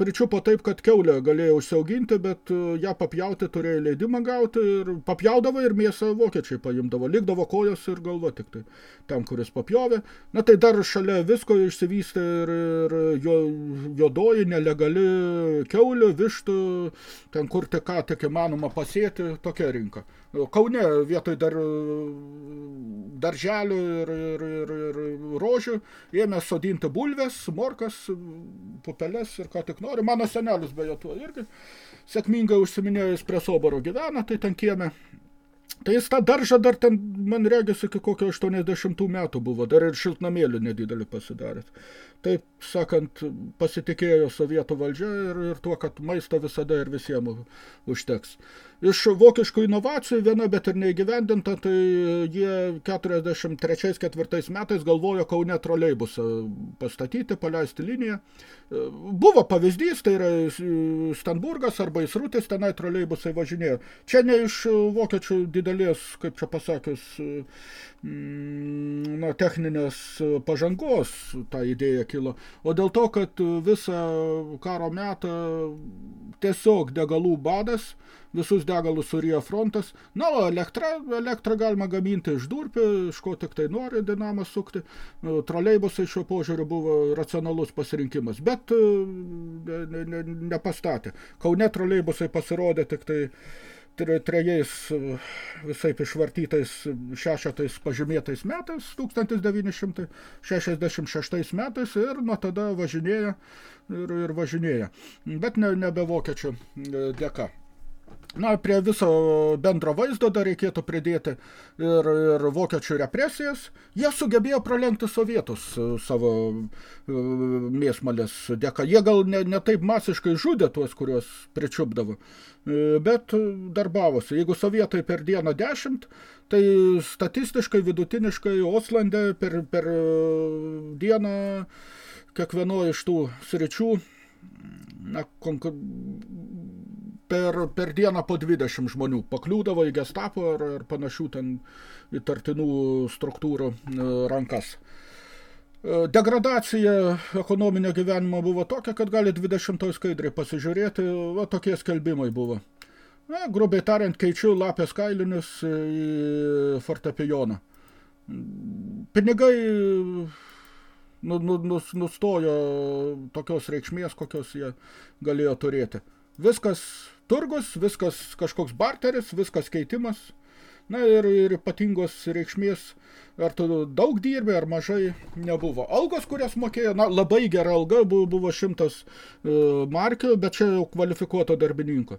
pričiupo taip, kad keulę galėjo užsiauginti, bet e, ją papjauti turėjo leidimą gauti ir papjaudavo ir mėsą vokiečiai paimdavo. Likdavo kojos ir galva tik tai tam, kuris papjovė. Na tai dar šalia visko išsivystė ir, ir jo, jodoji nelegali keulių, vištų, ten kur tik ką tik įmanoma pasėti, tokia rinka. Kaune vietoj dar darželių ir, ir, ir, ir rožių ėmė sodinti bulves, morkas, pupeles ir ką tik nori. Mano senelis beje tuo irgi sėkmingai užsiminėjęs prie Soboro gyvena, tai ten kieme. Tai jis tą daržą dar ten, man regis, iki kokio 80 metų buvo, dar ir šiltnamėlį nedidelį pasidaręs. Taip sakant, pasitikėjo sovietų valdžia ir, ir tuo, kad maisto visada ir visiems užteks. Iš vokiškų inovacijų viena, bet ir neįgyvendinta, tai jie 43-4 metais galvojo Kaune troleibusą pastatyti, paleisti liniją. Buvo pavyzdys, tai yra Stanburgas arba Isrutis, tenai troleibusai važinėjo. Čia ne iš vokiečių didelės, kaip čia pasakius, na, techninės pažangos ta idėja kilo, o dėl to, kad visą karo metą tiesiog degalų badas, visus degalus surėjo frontas. Na, o elektra, elektrą galima gaminti iš durpių, iš ko tik tai nori dinamą sukti. Troleibusai šio požiūriu buvo racionalus pasirinkimas, bet ne, ne, nepastatė. Kaune troleibusai pasirodė tik tai trejais visaip išvartytais šešetais pažymėtais metais, 1966 metais ir nuo tada važinėja ir, ir važinėja, bet ne, nebe vokiečių dėka. Na, prie viso bendro vaizdo dar reikėtų pridėti ir, ir vokiečių represijas. Jie sugebėjo pralenkti sovietus savo mėsmalės dėka. Jie gal ne, ne taip masiškai žudė tuos, kuriuos pričiupdavo, bet darbavosi. Jeigu sovietai per dieną dešimt, tai statistiškai, vidutiniškai Oslande per, per dieną kiekvienoje iš tų sričių na, konkur per, per dieną po 20 žmonių pakliūdavo į gestapo ar, ar panašių ten įtartinų struktūrų e, rankas. E, degradacija ekonominio gyvenimo buvo tokia, kad gali 20 skaidriai pasižiūrėti, va tokie skelbimai buvo. Na, grubiai tariant, keičiu lapės kailinius į fortepijoną. Pinigai nu, nu, nus, nustojo tokios reikšmės, kokios jie galėjo turėti. Viskas turgus, viskas kažkoks barteris, viskas keitimas. Na ir, ir ypatingos reikšmės, ar tu daug dirbi, ar mažai nebuvo. Algos, kurias mokėjo, na, labai gera alga, buvo, šimtas uh, markių, bet čia jau kvalifikuoto darbininko.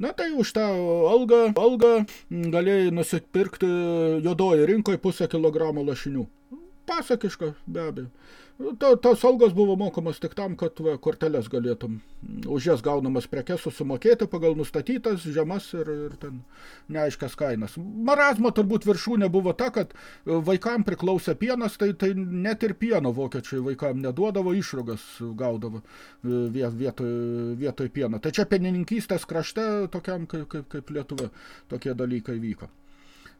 Na tai už tą algą, algą galėjai nusipirkti juodoje rinkoje pusę kilogramo lašinių. Pasakiška, be abejo. Ta, tos algos buvo mokamos tik tam, kad va, korteles galėtum už jas gaunamas prekes susimokėti pagal nustatytas žemas ir, ir ten neaiškias kainas. Marazmo turbūt viršūnė buvo ta, kad vaikam priklausė pienas, tai, tai net ir pieno vokiečiai vaikam neduodavo, išrogas gaudavo vietoj, vietoj pieno. Tai čia pienininkystės krašte tokiam kaip, kaip, kaip Lietuva tokie dalykai vyko.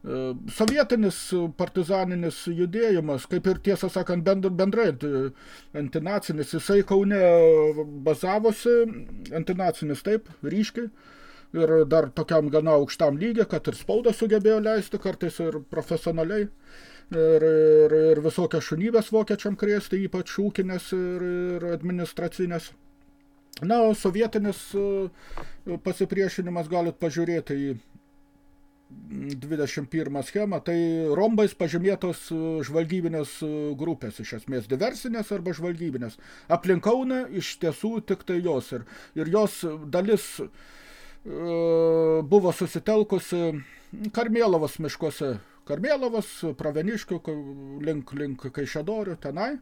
E, sovietinis partizaninis judėjimas, kaip ir tiesą sakant bendrai antinacinis, jisai Kaune bazavosi, antinacinis taip, ryškiai, ir dar tokiam gana aukštam lygiai, kad ir spaudą sugebėjo leisti, kartais ir profesionaliai, ir, ir, ir visokias šunybės vokiečiam krėsti, ypač ūkinės ir, ir administracinės. Na, o sovietinis e, pasipriešinimas galit pažiūrėti į 21 schemą, tai rombais pažymėtos e, žvalgybinės e, grupės, iš esmės diversinės arba žvalgybinės. Aplinkauna iš tiesų tik tai jos ir, ir jos dalis e, buvo susitelkusi Karmėlavos miškuose. Karmėlavos, Praveniškių, link, link Kaišėdorių, tenai.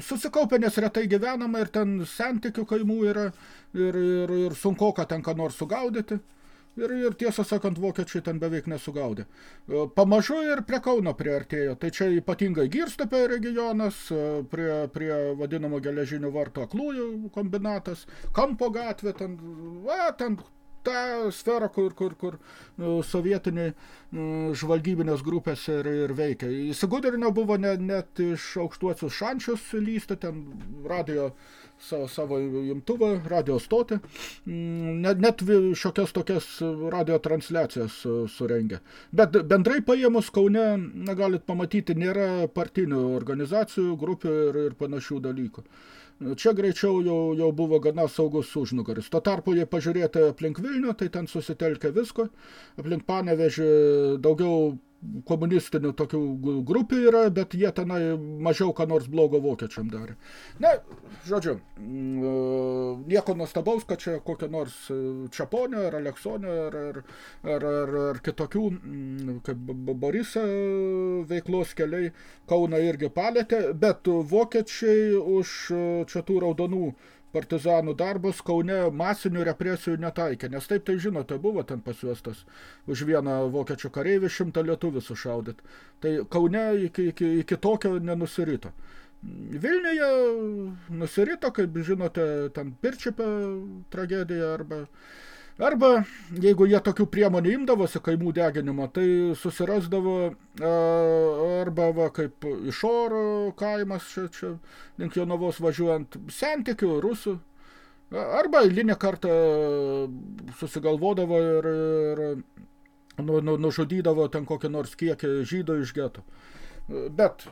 Susikaupę, nes retai gyvenama ir ten sentikių kaimų yra ir, ir, ir sunku, kad ten ką nors sugaudyti. Ir, ir tiesą sakant, vokiečiai ten beveik nesugaudė. E, pamažu ir prie Kauno priartėjo. Tai čia ypatingai Girstupio regionas, e, prie, prie vadinamo geležinių vartų aklųjų kombinatas, Kampo gatvė, ten, va, ten ta sfera, kur, kur, kur nu, sovietiniai žvalgybinės grupės ir, ir veikia. Įsigudrinio buvo ne, net iš aukštuosius šančius lysti, ten radio savo, savo imtuvą, radio stotį, mm, net, net šiokias tokias radio transliacijas surengė. Bet bendrai paėmus Kaune, na, galit pamatyti, nėra partinių organizacijų, grupių ir, ir panašių dalykų. Čia greičiau jau, jau buvo gana saugus užnugaris. Tuo tarpu, jei pažiūrėti aplink Vilnių, tai ten susitelkia visko. Aplink Panevežį daugiau komunistinių tokių grupių yra, bet jie tenai mažiau ką nors blogo vokiečiam darė. Na, žodžiu, mm, nieko nuostabaus, kad čia kokia nors e, Čaponė ar Aleksonė ar, ar, ar, ar, ar kitokių, mm, kaip Borisa veiklos keliai Kauna irgi palėtė, bet vokiečiai už čia tų raudonų partizanų darbus Kaune masinių represijų netaikė, nes taip tai žinote, buvo ten pasiuostas už vieną vokiečių kareivį šimtą lietuvių sušaudyt. Tai Kaune iki, iki, iki tokio nenusirito. Vilniuje nusirito, kaip žinote, ten Pirčipė tragedija arba Arba, jeigu jie tokių priemonių imdavosi kaimų deginimo, tai susirasdavo arba va, kaip iš oro kaimas čia, čia link Jonavos važiuojant sentikių, rusų, arba eilinį kartą susigalvodavo ir, ir nu, nu, nužudydavo ten kokį nors kiekį žydų iš geto. Bet,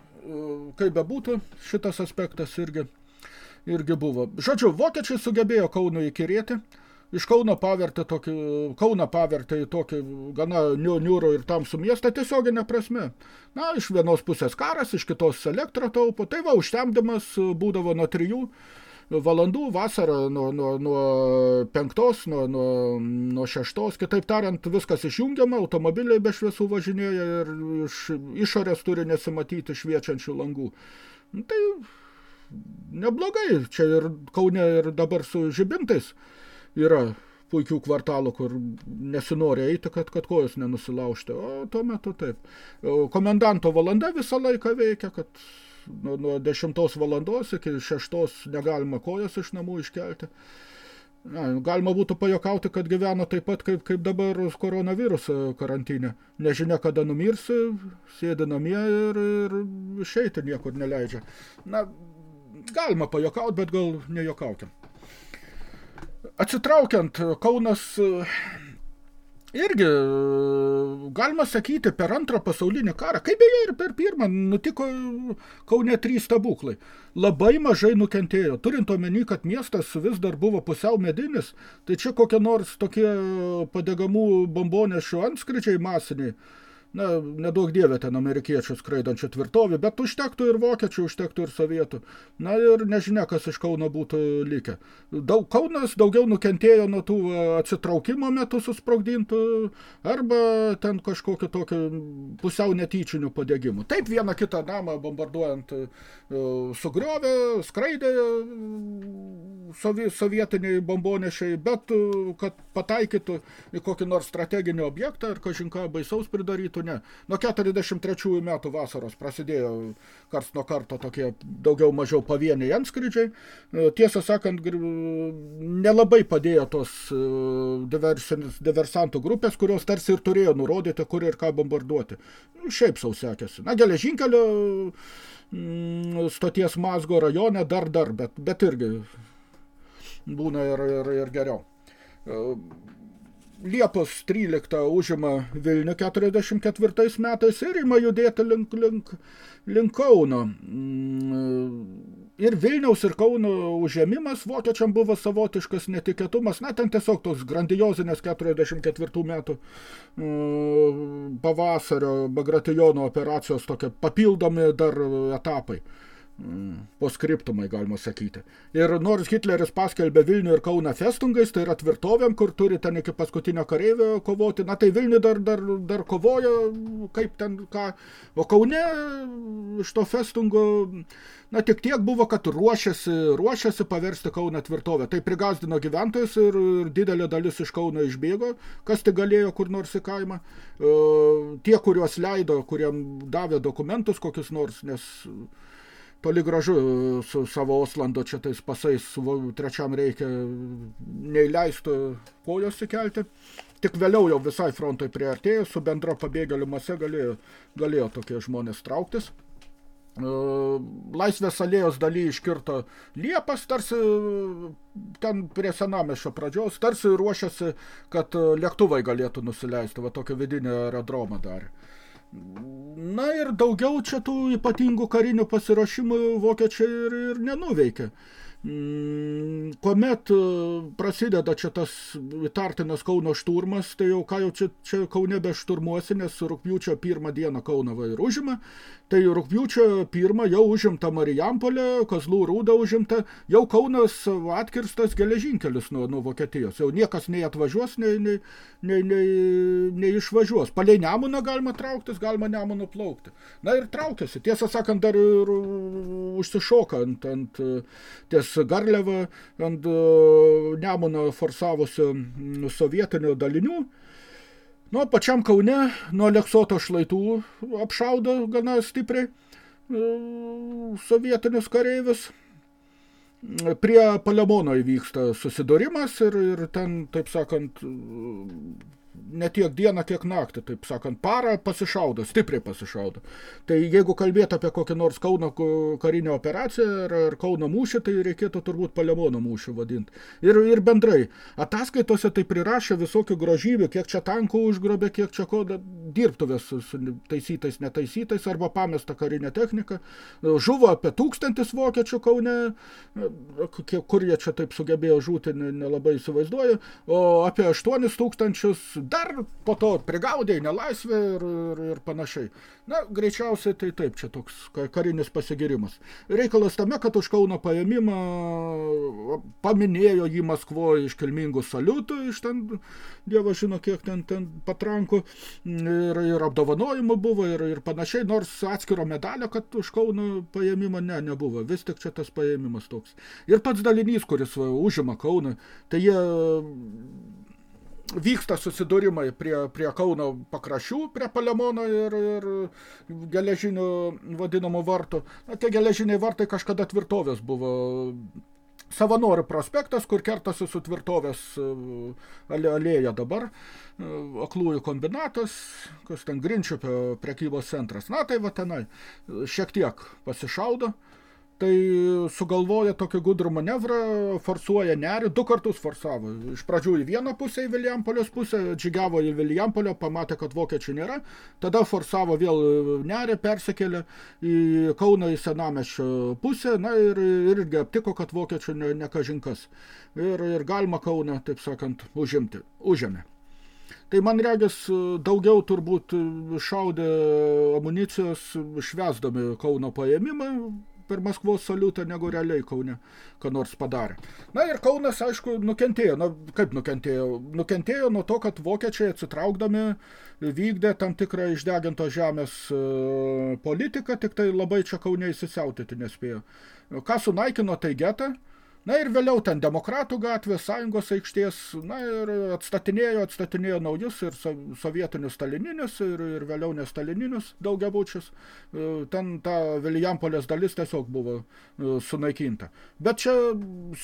kaip bebūtų, šitas aspektas irgi, irgi buvo. Žodžiu, vokiečiai sugebėjo Kaunui įkirėti, iš Kauno pavertė tokį, Kauną pavertė į tokį gana niūrų ir tamsų miestą tiesioginė prasme. Na, iš vienos pusės karas, iš kitos elektrą taupo, tai va, užtemdymas būdavo nuo trijų valandų vasarą nuo, nuo, nuo penktos, nuo, nuo, nuo šeštos, kitaip tariant, viskas išjungiama, automobiliai be šviesų važinėja ir iš išorės turi nesimatyti šviečiančių langų. Tai neblogai, čia ir Kaune ir dabar su žibintais yra puikių kvartalų, kur nesinori eiti, kad, kad kojos nenusilaužti. O tuo metu taip. Komendanto valanda visą laiką veikia, kad nuo, nuo 10 valandos iki 6 negalima kojos iš namų iškelti. Na, galima būtų pajokauti, kad gyvena taip pat, kaip, kaip dabar koronaviruso karantinė. Nežinia, kada numirsi, sėdi namie ir, ir išeiti niekur neleidžia. Na, galima pajokauti, bet gal nejokaukim. Atsitraukiant, Kaunas e, irgi, e, galima sakyti, per antrą pasaulinį karą, kaip beje ir per pirmą, nutiko Kaune trys stebuklai. Labai mažai nukentėjo, turint omeny, kad miestas vis dar buvo pusiau medinis, tai čia kokie nors tokie padegamų bombonešių antskridžiai masiniai, na, nedaug dievė ten amerikiečių skraidančių tvirtovį, bet užtektų ir vokiečių, užtektų ir sovietų. Na ir nežinia, kas iš Kauno būtų likę. Daug, Kaunas daugiau nukentėjo nuo tų atsitraukimo metų susprogdintų, arba ten kažkokiu tokiu pusiau netyčinių padėgimų. Taip vieną kitą namą bombarduojant e, sugriovė, skraidė sovi, sovietiniai bombonešiai, bet e, kad pataikytų į kokį nors strateginį objektą ir kažinką baisaus pridarytų, ne. Nuo 43 metų vasaros prasidėjo kars nuo karto tokie daugiau mažiau pavieniai antskrydžiai. E, tiesą sakant, nelabai padėjo tos e, diversantų grupės, kurios tarsi ir turėjo nurodyti, kur ir ką bombarduoti. Nu, šiaip sau sekėsi. Na, geležinkelio mm, stoties Mazgo rajone dar dar, bet, bet irgi būna ir, ir, ir geriau. Liepos 13 užima Vilnių 44 metais ir ima judėti link, link, link Kauno. Mm, ir Vilniaus ir Kauno užėmimas vokiečiam buvo savotiškas netikėtumas, na ten tiesiog tos grandiozinės 44 metų mm, pavasario Bagratijono operacijos tokie papildomi dar etapai. Mm, po skriptumai, galima sakyti. Ir nors Hitleris paskelbė Vilnių ir Kauną festungais, tai yra tvirtovėm, kur turi ten iki paskutinio kareivio kovoti, na tai Vilnių dar, dar, dar kovoja, kaip ten ką, o Kaune iš to festungo, na tik tiek buvo, kad ruošiasi, ruošiasi paversti Kauną tvirtovę. Tai prigazdino gyventojus ir, ir didelė dalis iš Kauno išbėgo, kas tik galėjo kur nors į kaimą. E, tie, kuriuos leido, kuriem davė dokumentus kokius nors, nes toli gražu su savo Oslando čia tais pasais trečiam reikia neįleistų kojos įkelti. Tik vėliau jau visai frontui priartėjus su bendra pabėgėlių mase galėjo, galėjo tokie žmonės trauktis. E, Laisvės alėjos daly iškirto Liepas, tarsi ten prie senamešio pradžios, tarsi ruošiasi, kad lėktuvai galėtų nusileisti, va tokį vidinį aerodromą darė. Na ir daugiau čia tų ypatingų karinių pasiruošimų vokiečiai ir, ir nenuveikė. Mm, kuomet e, prasideda čia tas įtartinas Kauno šturmas, tai jau ką jau čia, čia Kaune be šturmuosi, nes rūpjūčio pirmą dieną Kauną va ir užima, tai rūpjūčio pirmą jau užimta Marijampolė, Kazlų rūda užimta, jau Kaunas atkirstas geležinkelis nuo, nuo Vokietijos, jau niekas nei atvažiuos, nei, nei, nei, nei, nei išvažiuos. Palei Nemuną galima trauktis, galima Nemuną plaukti. Na ir traukiasi, tiesą sakant, dar ir užsišoka ant, ant ties garliavą ant Nemuno forsavusių sovietinių dalinių. Nu, pačiam Kaune nuo Leksoto šlaitų apšaudo gana stipriai sovietinius kareivius prie Palemono įvyksta susidūrimas ir, ir ten, taip sakant, ne tiek dieną, kiek naktį, taip sakant, parą pasišaudo, stipriai pasišaudo. Tai jeigu kalbėtų apie kokią nors Kauno karinę operaciją ar, ar Kauno mūšį, tai reikėtų turbūt Palemono mūšį vadinti. Ir, ir bendrai, ataskaitose tai prirašė visokių grožybių, kiek čia tankų užgrobė, kiek čia ko dirbtuvės su, taisytais, netaisytais arba pamesta karinė technika. Žuvo apie tūkstantis vokiečių Kaune, kur jie čia taip sugebėjo žūti, nelabai įsivaizduoju, o apie aštuonis tūkstančius dar po to prigaudė į nelaisvę ir, ir, ir panašiai. Na, greičiausiai tai taip, čia toks karinis pasigirimas. Reikalas tame, kad už Kauno paėmimą paminėjo jį Maskvoje iškilmingų saliutų, iš ten, dievo žino, kiek ten, ten patrankų, ir, ir apdovanojimų buvo, ir, ir panašiai, nors atskiro medalio, kad už Kauno paėmimą ne, nebuvo. Vis tik čia tas paėmimas toks. Ir pats dalinys, kuris va, užima Kauną, tai jie vyksta susidūrimai prie, prie Kauno pakraščių, prie Palemono ir, ir geležinių vadinamų vartų. Na, tie geležiniai vartai kažkada tvirtovės buvo Savanorių prospektas, kur kertasi su tvirtovės e, alėja dabar, e, aklųjų kombinatas, kas ten Grinčiupio prekybos centras. Na, tai va tenai šiek tiek pasišaudo tai sugalvoja tokį gudrų manevrą, forsuoja nerį, du kartus forsavo. Iš pradžių į vieną pusę, į Vilijampolės pusę, džigiavo į Vilijampolę, pamatė, kad vokiečių nėra, tada forsavo vėl nerį, persikėlė į Kauną į Senamešio pusę, na ir irgi aptiko, kad vokiečių ne, ne kažinkas. Ir, ir galima Kauną, taip sakant, užimti, užėmė. Tai man regis daugiau turbūt šaudė amunicijos švesdami Kauno paėmimą, per Maskvos saliutą, negu realiai Kaune, ką nors padarė. Na ir Kaunas, aišku, nukentėjo. Na, kaip nukentėjo? Nukentėjo nuo to, kad vokiečiai atsitraukdami vykdė tam tikrą išdegintos žemės e, politiką, tik tai labai čia Kaune įsisiautyti nespėjo. Ką sunaikino tai getą? Na ir vėliau ten demokratų gatvės, sąjungos aikštės, na ir atstatinėjo, atstatinėjo naujus ir sovietinius stalininius ir, ir vėliau nestalininius daugiabučius. E, ten ta Vilijampolės dalis tiesiog buvo e, sunaikinta. Bet čia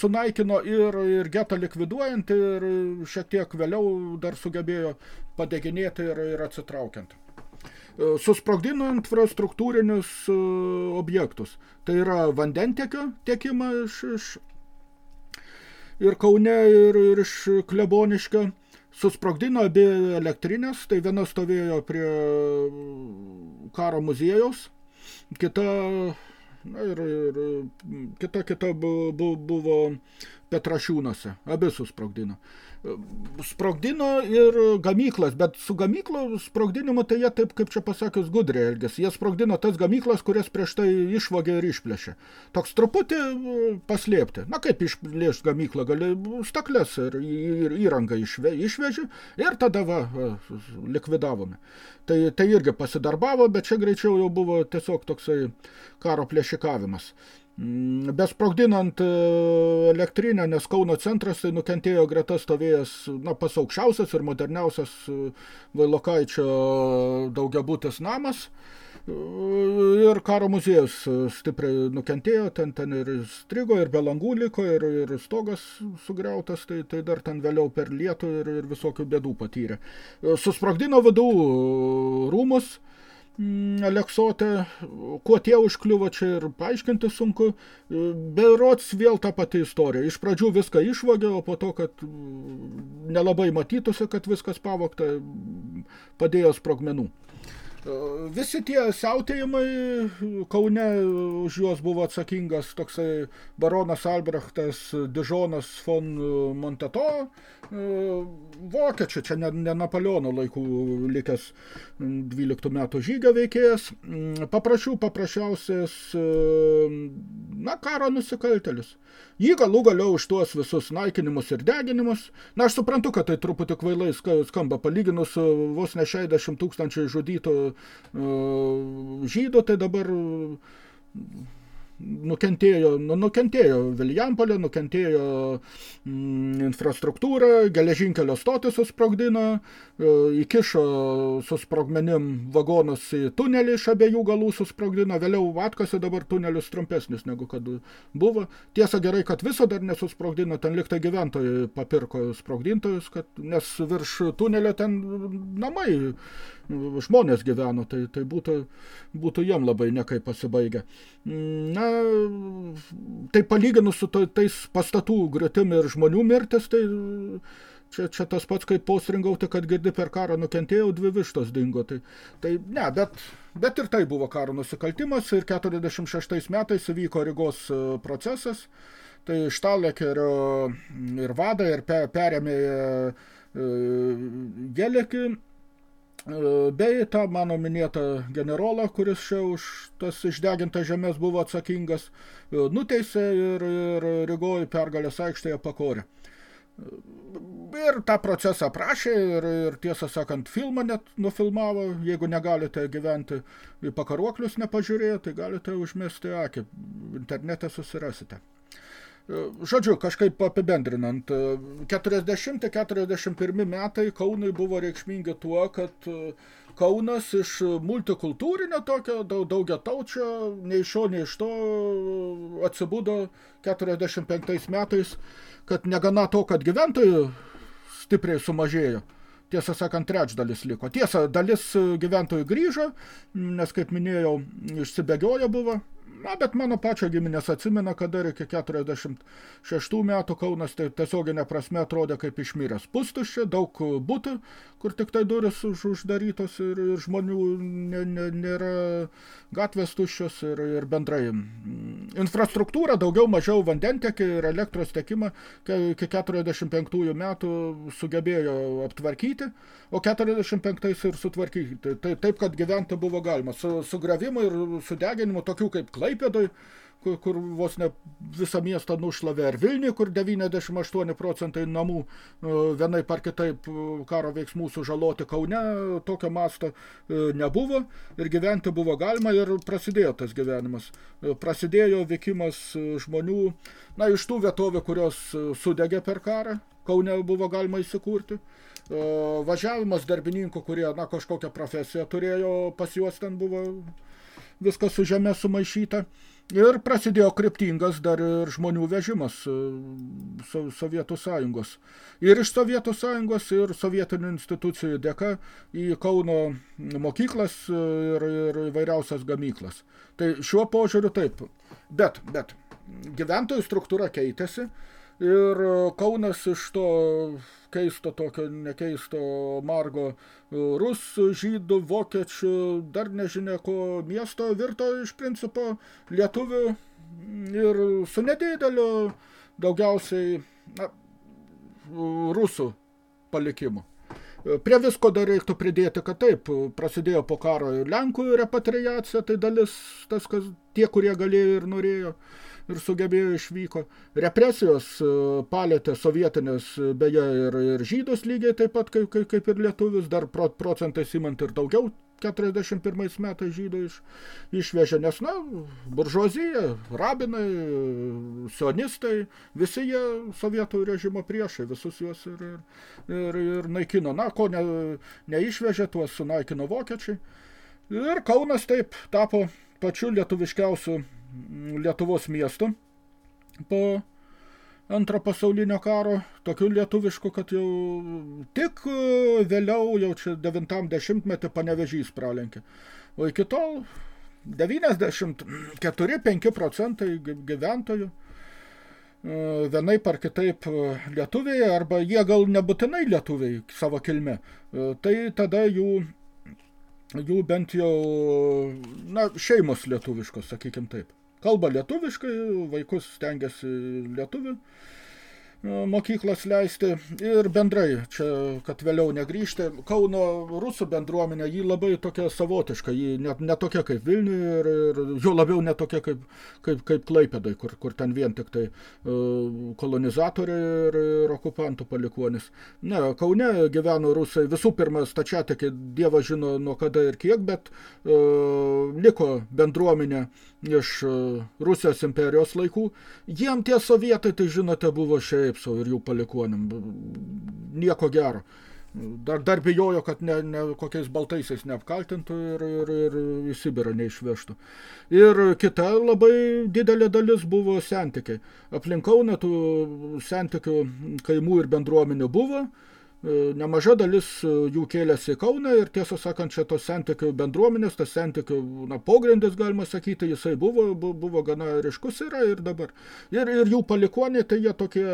sunaikino ir, ir getą likviduojant ir šiek tiek vėliau dar sugebėjo padeginėti ir, ir atsitraukiant e, susprogdino infrastruktūrinius objektus. Tai yra vandentekio tiekimą iš, iš ir Kaune, ir, ir iš Kleboniškio. Susprogdino abi elektrinės, tai viena stovėjo prie karo muziejaus, kita, na, ir, ir kita, kita buvo Petrašiūnuose, abi susprogdino sprogdino ir gamyklas, bet su gamyklo sprogdinimu tai jie taip, kaip čia pasakius, gudriai elgėsi. Jie sprogdino tas gamyklas, kurias prieš tai išvogė ir išplėšė. Toks truputį paslėpti. Na kaip išplėšti gamyklą, gali staklės ir, ir įrangą išve, išveži ir tada va, likvidavome. Tai, tai irgi pasidarbavo, bet čia greičiau jau buvo tiesiog toksai karo plėšikavimas. Mm, besprogdinant e, elektrinę, nes Kauno centras tai nukentėjo greta stovėjęs na, pas aukščiausias ir moderniausias e, Vailokaičio daugiabutis namas. E, ir karo muziejus stipriai nukentėjo, ten, ten ir strigo, ir be langų liko, ir, ir stogas sugriautas, tai, tai dar ten vėliau per lietų ir, ir visokių bėdų patyrė. Susprogdino vadų rūmus, Aleksote, kuo tie užkliuvo čia ir paaiškinti sunku, berots vėl ta pati istorija. Iš pradžių viską išvogė, o po to, kad mm, nelabai matytųsi, kad viskas pavokta, padėjo sprogmenų. Visi tie siautėjimai Kaune už juos buvo atsakingas toksai baronas Albrechtas Dižonas von Monteto, vokiečių, čia ne, ne Napoleono laikų likęs 12 metų žygio veikėjas, paprašiau paprasčiausias, na, karo nusikaltelis. Jį galų galiau už tuos visus naikinimus ir deginimus. Na, aš suprantu, kad tai truputį kvailai skamba palyginus vos ne 60 tūkstančiai žudytų žydų, tai dabar nukentėjo, nu, nukentėjo Vilijampolė, nukentėjo mm, infrastruktūra, geležinkelio stotį susprogdino, e, įkišo su sprogmenim vagonus į tunelį iš abiejų galų susprogdino, vėliau atkasi dabar tunelis trumpesnis negu kad buvo. Tiesa gerai, kad viso dar nesusprogdino, ten liktai gyventojai papirko sprogdintojus, kad, nes virš tunelio ten namai žmonės gyveno, tai, tai būtų, būtų jam labai nekai pasibaigę. Na, tai palyginus su tais pastatų griutim ir žmonių mirtis, tai čia, čia tas pats kaip posringauti, kad girdi per karą nukentėjau, dvi vištos dingo. Tai, tai ne, bet, bet ir tai buvo karo nusikaltimas ir 46 metais įvyko Rygos e, procesas. Tai Štalekerio ir vada ir pe, perėmė Gelekį bei tą mano minėtą generolą, kuris čia už tas išdegintas žemės buvo atsakingas, nuteisė ir, ir Rygoj pergalės aikštėje pakorė. Ir tą procesą prašė ir, ir tiesą sakant filmą net nufilmavo, jeigu negalite gyventi į pakaruoklius nepažiūrėję, tai galite užmesti akį, internete susirasite. Žodžiu, kažkaip apibendrinant, 40-41 metai Kaunui buvo reikšmingi tuo, kad Kaunas iš multikultūrinio tokio daugia taučio, nei šio, nei iš to atsibudo 45 metais, kad negana to, kad gyventojų stipriai sumažėjo, tiesą sakant, trečdalis liko. Tiesa, dalis gyventojų grįžo, nes, kaip minėjau, išsibėgioja buvo, Na, bet mano pačio giminės atsimena, kad dar iki 46 metų Kaunas tai tiesioginė prasme atrodė kaip išmiręs. Pustuščia, daug būtų, kur tik tai duris už, uždarytos ir, ir žmonių nė, nė, nėra gatvės tuščios ir, ir bendrai. Infrastruktūra daugiau mažiau vandentekį ir elektros tekimą iki 45 metų sugebėjo aptvarkyti, o 45 ir sutvarkyti. Tai, taip, kad gyventi buvo galima. Su, sugravimo ir sudeginimu tokių kaip klai Klaipėdoj, kur, kur vos ne visą miestą nušlavė, ar Vilniui, kur 98 procentai namų e, vienai par kitaip e, karo veiksmų sužaloti Kaune, tokio masto e, nebuvo ir gyventi buvo galima ir prasidėjo tas gyvenimas. Prasidėjo vykimas žmonių, na, iš tų vietovių, kurios sudegė per karą, Kaune buvo galima įsikurti. Važiavimas darbininkų, kurie, na, kažkokią profesiją turėjo, pas juos ten buvo viskas su žeme sumaišyta. Ir prasidėjo kryptingas dar ir žmonių vežimas e, so, Sovietų sąjungos. Ir iš Sovietų sąjungos ir sovietinių institucijų dėka į Kauno mokyklas ir, ir įvairiausias gamyklas. Tai šiuo požiūriu taip. Bet, bet gyventojų struktūra keitėsi ir Kaunas iš to keisto tokio nekeisto margo rusų, žydų, vokiečių, dar nežinia ko miesto virto iš principo lietuvių ir su nedideliu daugiausiai na, rusų palikimu. Prie visko dar reiktų pridėti, kad taip, prasidėjo po karo Lenkų repatriacija, tai dalis tas, kas tie, kurie galėjo ir norėjo ir sugebėjo išvyko. Represijos e, palėtė sovietinės, e, beje, ir, ir žydus lygiai taip pat kaip, kaip, kaip ir lietuvius, dar procentais imant ir daugiau 41 metais žydų iš, išvežė, nes, na, buržuazija, rabinai, sionistai, visi jie sovietų režimo priešai, visus juos ir, ir, ir, ir naikino. Na, ko ne, neišvežė, tuos sunaikino vokiečiai. Ir Kaunas taip tapo pačiu lietuviškiausiu Lietuvos miestų po antro pasaulinio karo, tokiu lietuvišku, kad jau tik vėliau, jau čia devintam dešimtmetį panevežys pralenkė. O iki tol 94-5 procentai gyventojų e, vienai par kitaip lietuviai, arba jie gal nebūtinai lietuviai savo kilme, e, tai tada jų, jų bent jau na, šeimos lietuviškos, sakykim taip kalba lietuviškai, vaikus stengiasi lietuvių mokyklas leisti ir bendrai, čia, kad vėliau negrįžti, Kauno rusų bendruomenė, jį labai tokia savotiška, jį net ne tokia kaip Vilniui ir, ir jo labiau ne tokia kaip, kaip, kaip Klaipėdai, kur, kur ten vien tik tai uh, kolonizatoriai ir, ir okupantų palikuonis. Ne, Kaune gyveno rusai visų pirma stačiatekį, Dievas žino nuo kada ir kiek, bet uh, liko bendruomenė iš e, Rusijos imperijos laikų. Jiem tie sovietai, tai žinote, buvo šiaip savo ir jų palikonim. Nieko gero. Dar, dar bijojo, kad ne, ne kokiais baltaisiais neapkaltintų ir, ir, ir į Sibirą neišvežtų. Ir kita labai didelė dalis buvo sentikiai. Aplinkau netų sentikių kaimų ir bendruomenių buvo, nemaža dalis e, jų kėlėsi į Kauną ir tiesą sakant, čia tos santykių bendruomenės, tas santykių na, pogrindis, galima sakyti, jisai buvo, buvo gana ryškus yra ir dabar. Ir, ir jų palikonė, tai jie tokie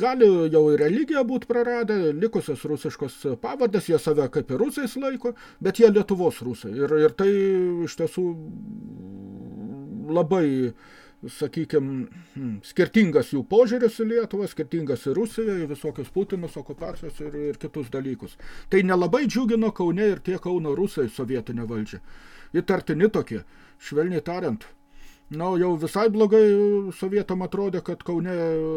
gali jau ir religiją būti praradę, likusios rusiškos pavardės, jie save kaip ir rusais laiko, bet jie Lietuvos rusai. Ir, ir tai iš tiesų labai sakykime, hmm, skirtingas jų požiūris į Lietuvą, skirtingas į Rusiją, į visokius Putinus, okupacijos ir, ir kitus dalykus. Tai nelabai džiugino Kaune ir tie Kauno Rusai sovietinę valdžią. Įtartini tokie, švelniai tariant. Na, jau visai blogai sovietam atrodė, kad Kaune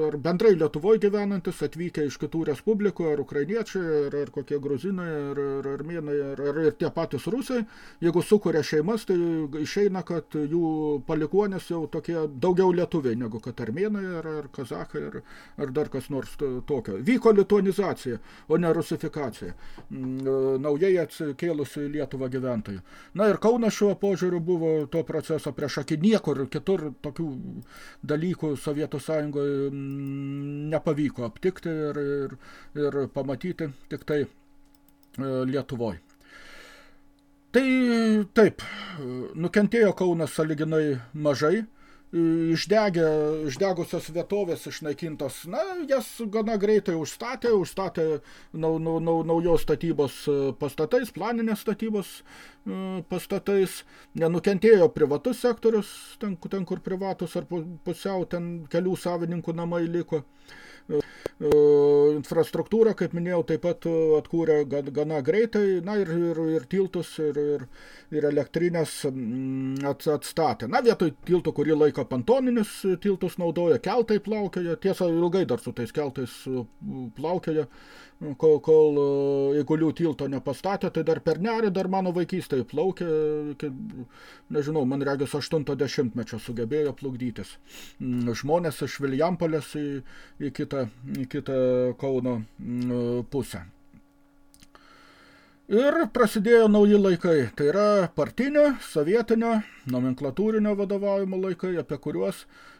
ar bendrai Lietuvoje gyvenantis atvykę iš kitų respublikų, ar ukrainiečiai, ar, ar kokie gruzinai, ar, ar armėnai, ar, ar ir tie patys rusai, jeigu sukuria šeimas, tai išeina, kad jų palikuonis jau tokie daugiau lietuviai negu kad armėnai, ar, ar kazachai, ar, ar dar kas nors tokio. Vyko lituanizacija, o ne rusifikacija. Mm, naujai atsikėlusi Lietuvą gyventojų. Na ir Kaunas šiuo požiūriu buvo to proceso prieš akį niekur ir kitur tokių dalykų Sovietų Sąjungoje mm, nepavyko aptikti ir, ir, ir pamatyti tik tai e, Lietuvoje. Tai taip, nukentėjo Kaunas saliginai mažai, išdegę, išdegusios vietovės išnaikintos, na, jas gana greitai užstatė, užstatė nau, nau, nau, naujos statybos e, pastatais, planinės statybos e, pastatais, nenukentėjo privatus sektorius, ten, ten kur privatus ar pusiau, ten kelių savininkų namai liko. E, infrastruktūrą, kaip minėjau, taip pat atkūrė gana greitai, na ir, ir, ir tiltus, ir, ir, ir elektrinės mm, atstatė. Na, vietoj tiltų, kurį laiką pantoninius tiltus naudoja, keltai plaukioja, tiesa, ilgai dar su tais keltais plaukioja, kol, kol Eigulių tilto nepastatė, tai dar per nerį, dar mano vaikystėje plaukė, iki, nežinau, man regis 80-mečio sugebėjo plukdytis. Mm, žmonės iš Viljampolės į, į, kitą, į kitą Kauno mm, pusę. Ir prasidėjo nauji laikai, tai yra partinio, sovietinio, nomenklatūrinio vadovavimo laikai, apie kuriuos,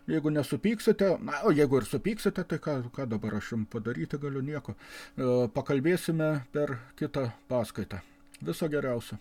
jeigu nesupyksite, na, o jeigu ir supyksite, tai ką, ką dabar aš jums padaryti galiu nieko, e, pakalbėsime per kitą paskaitą. Viso geriausio.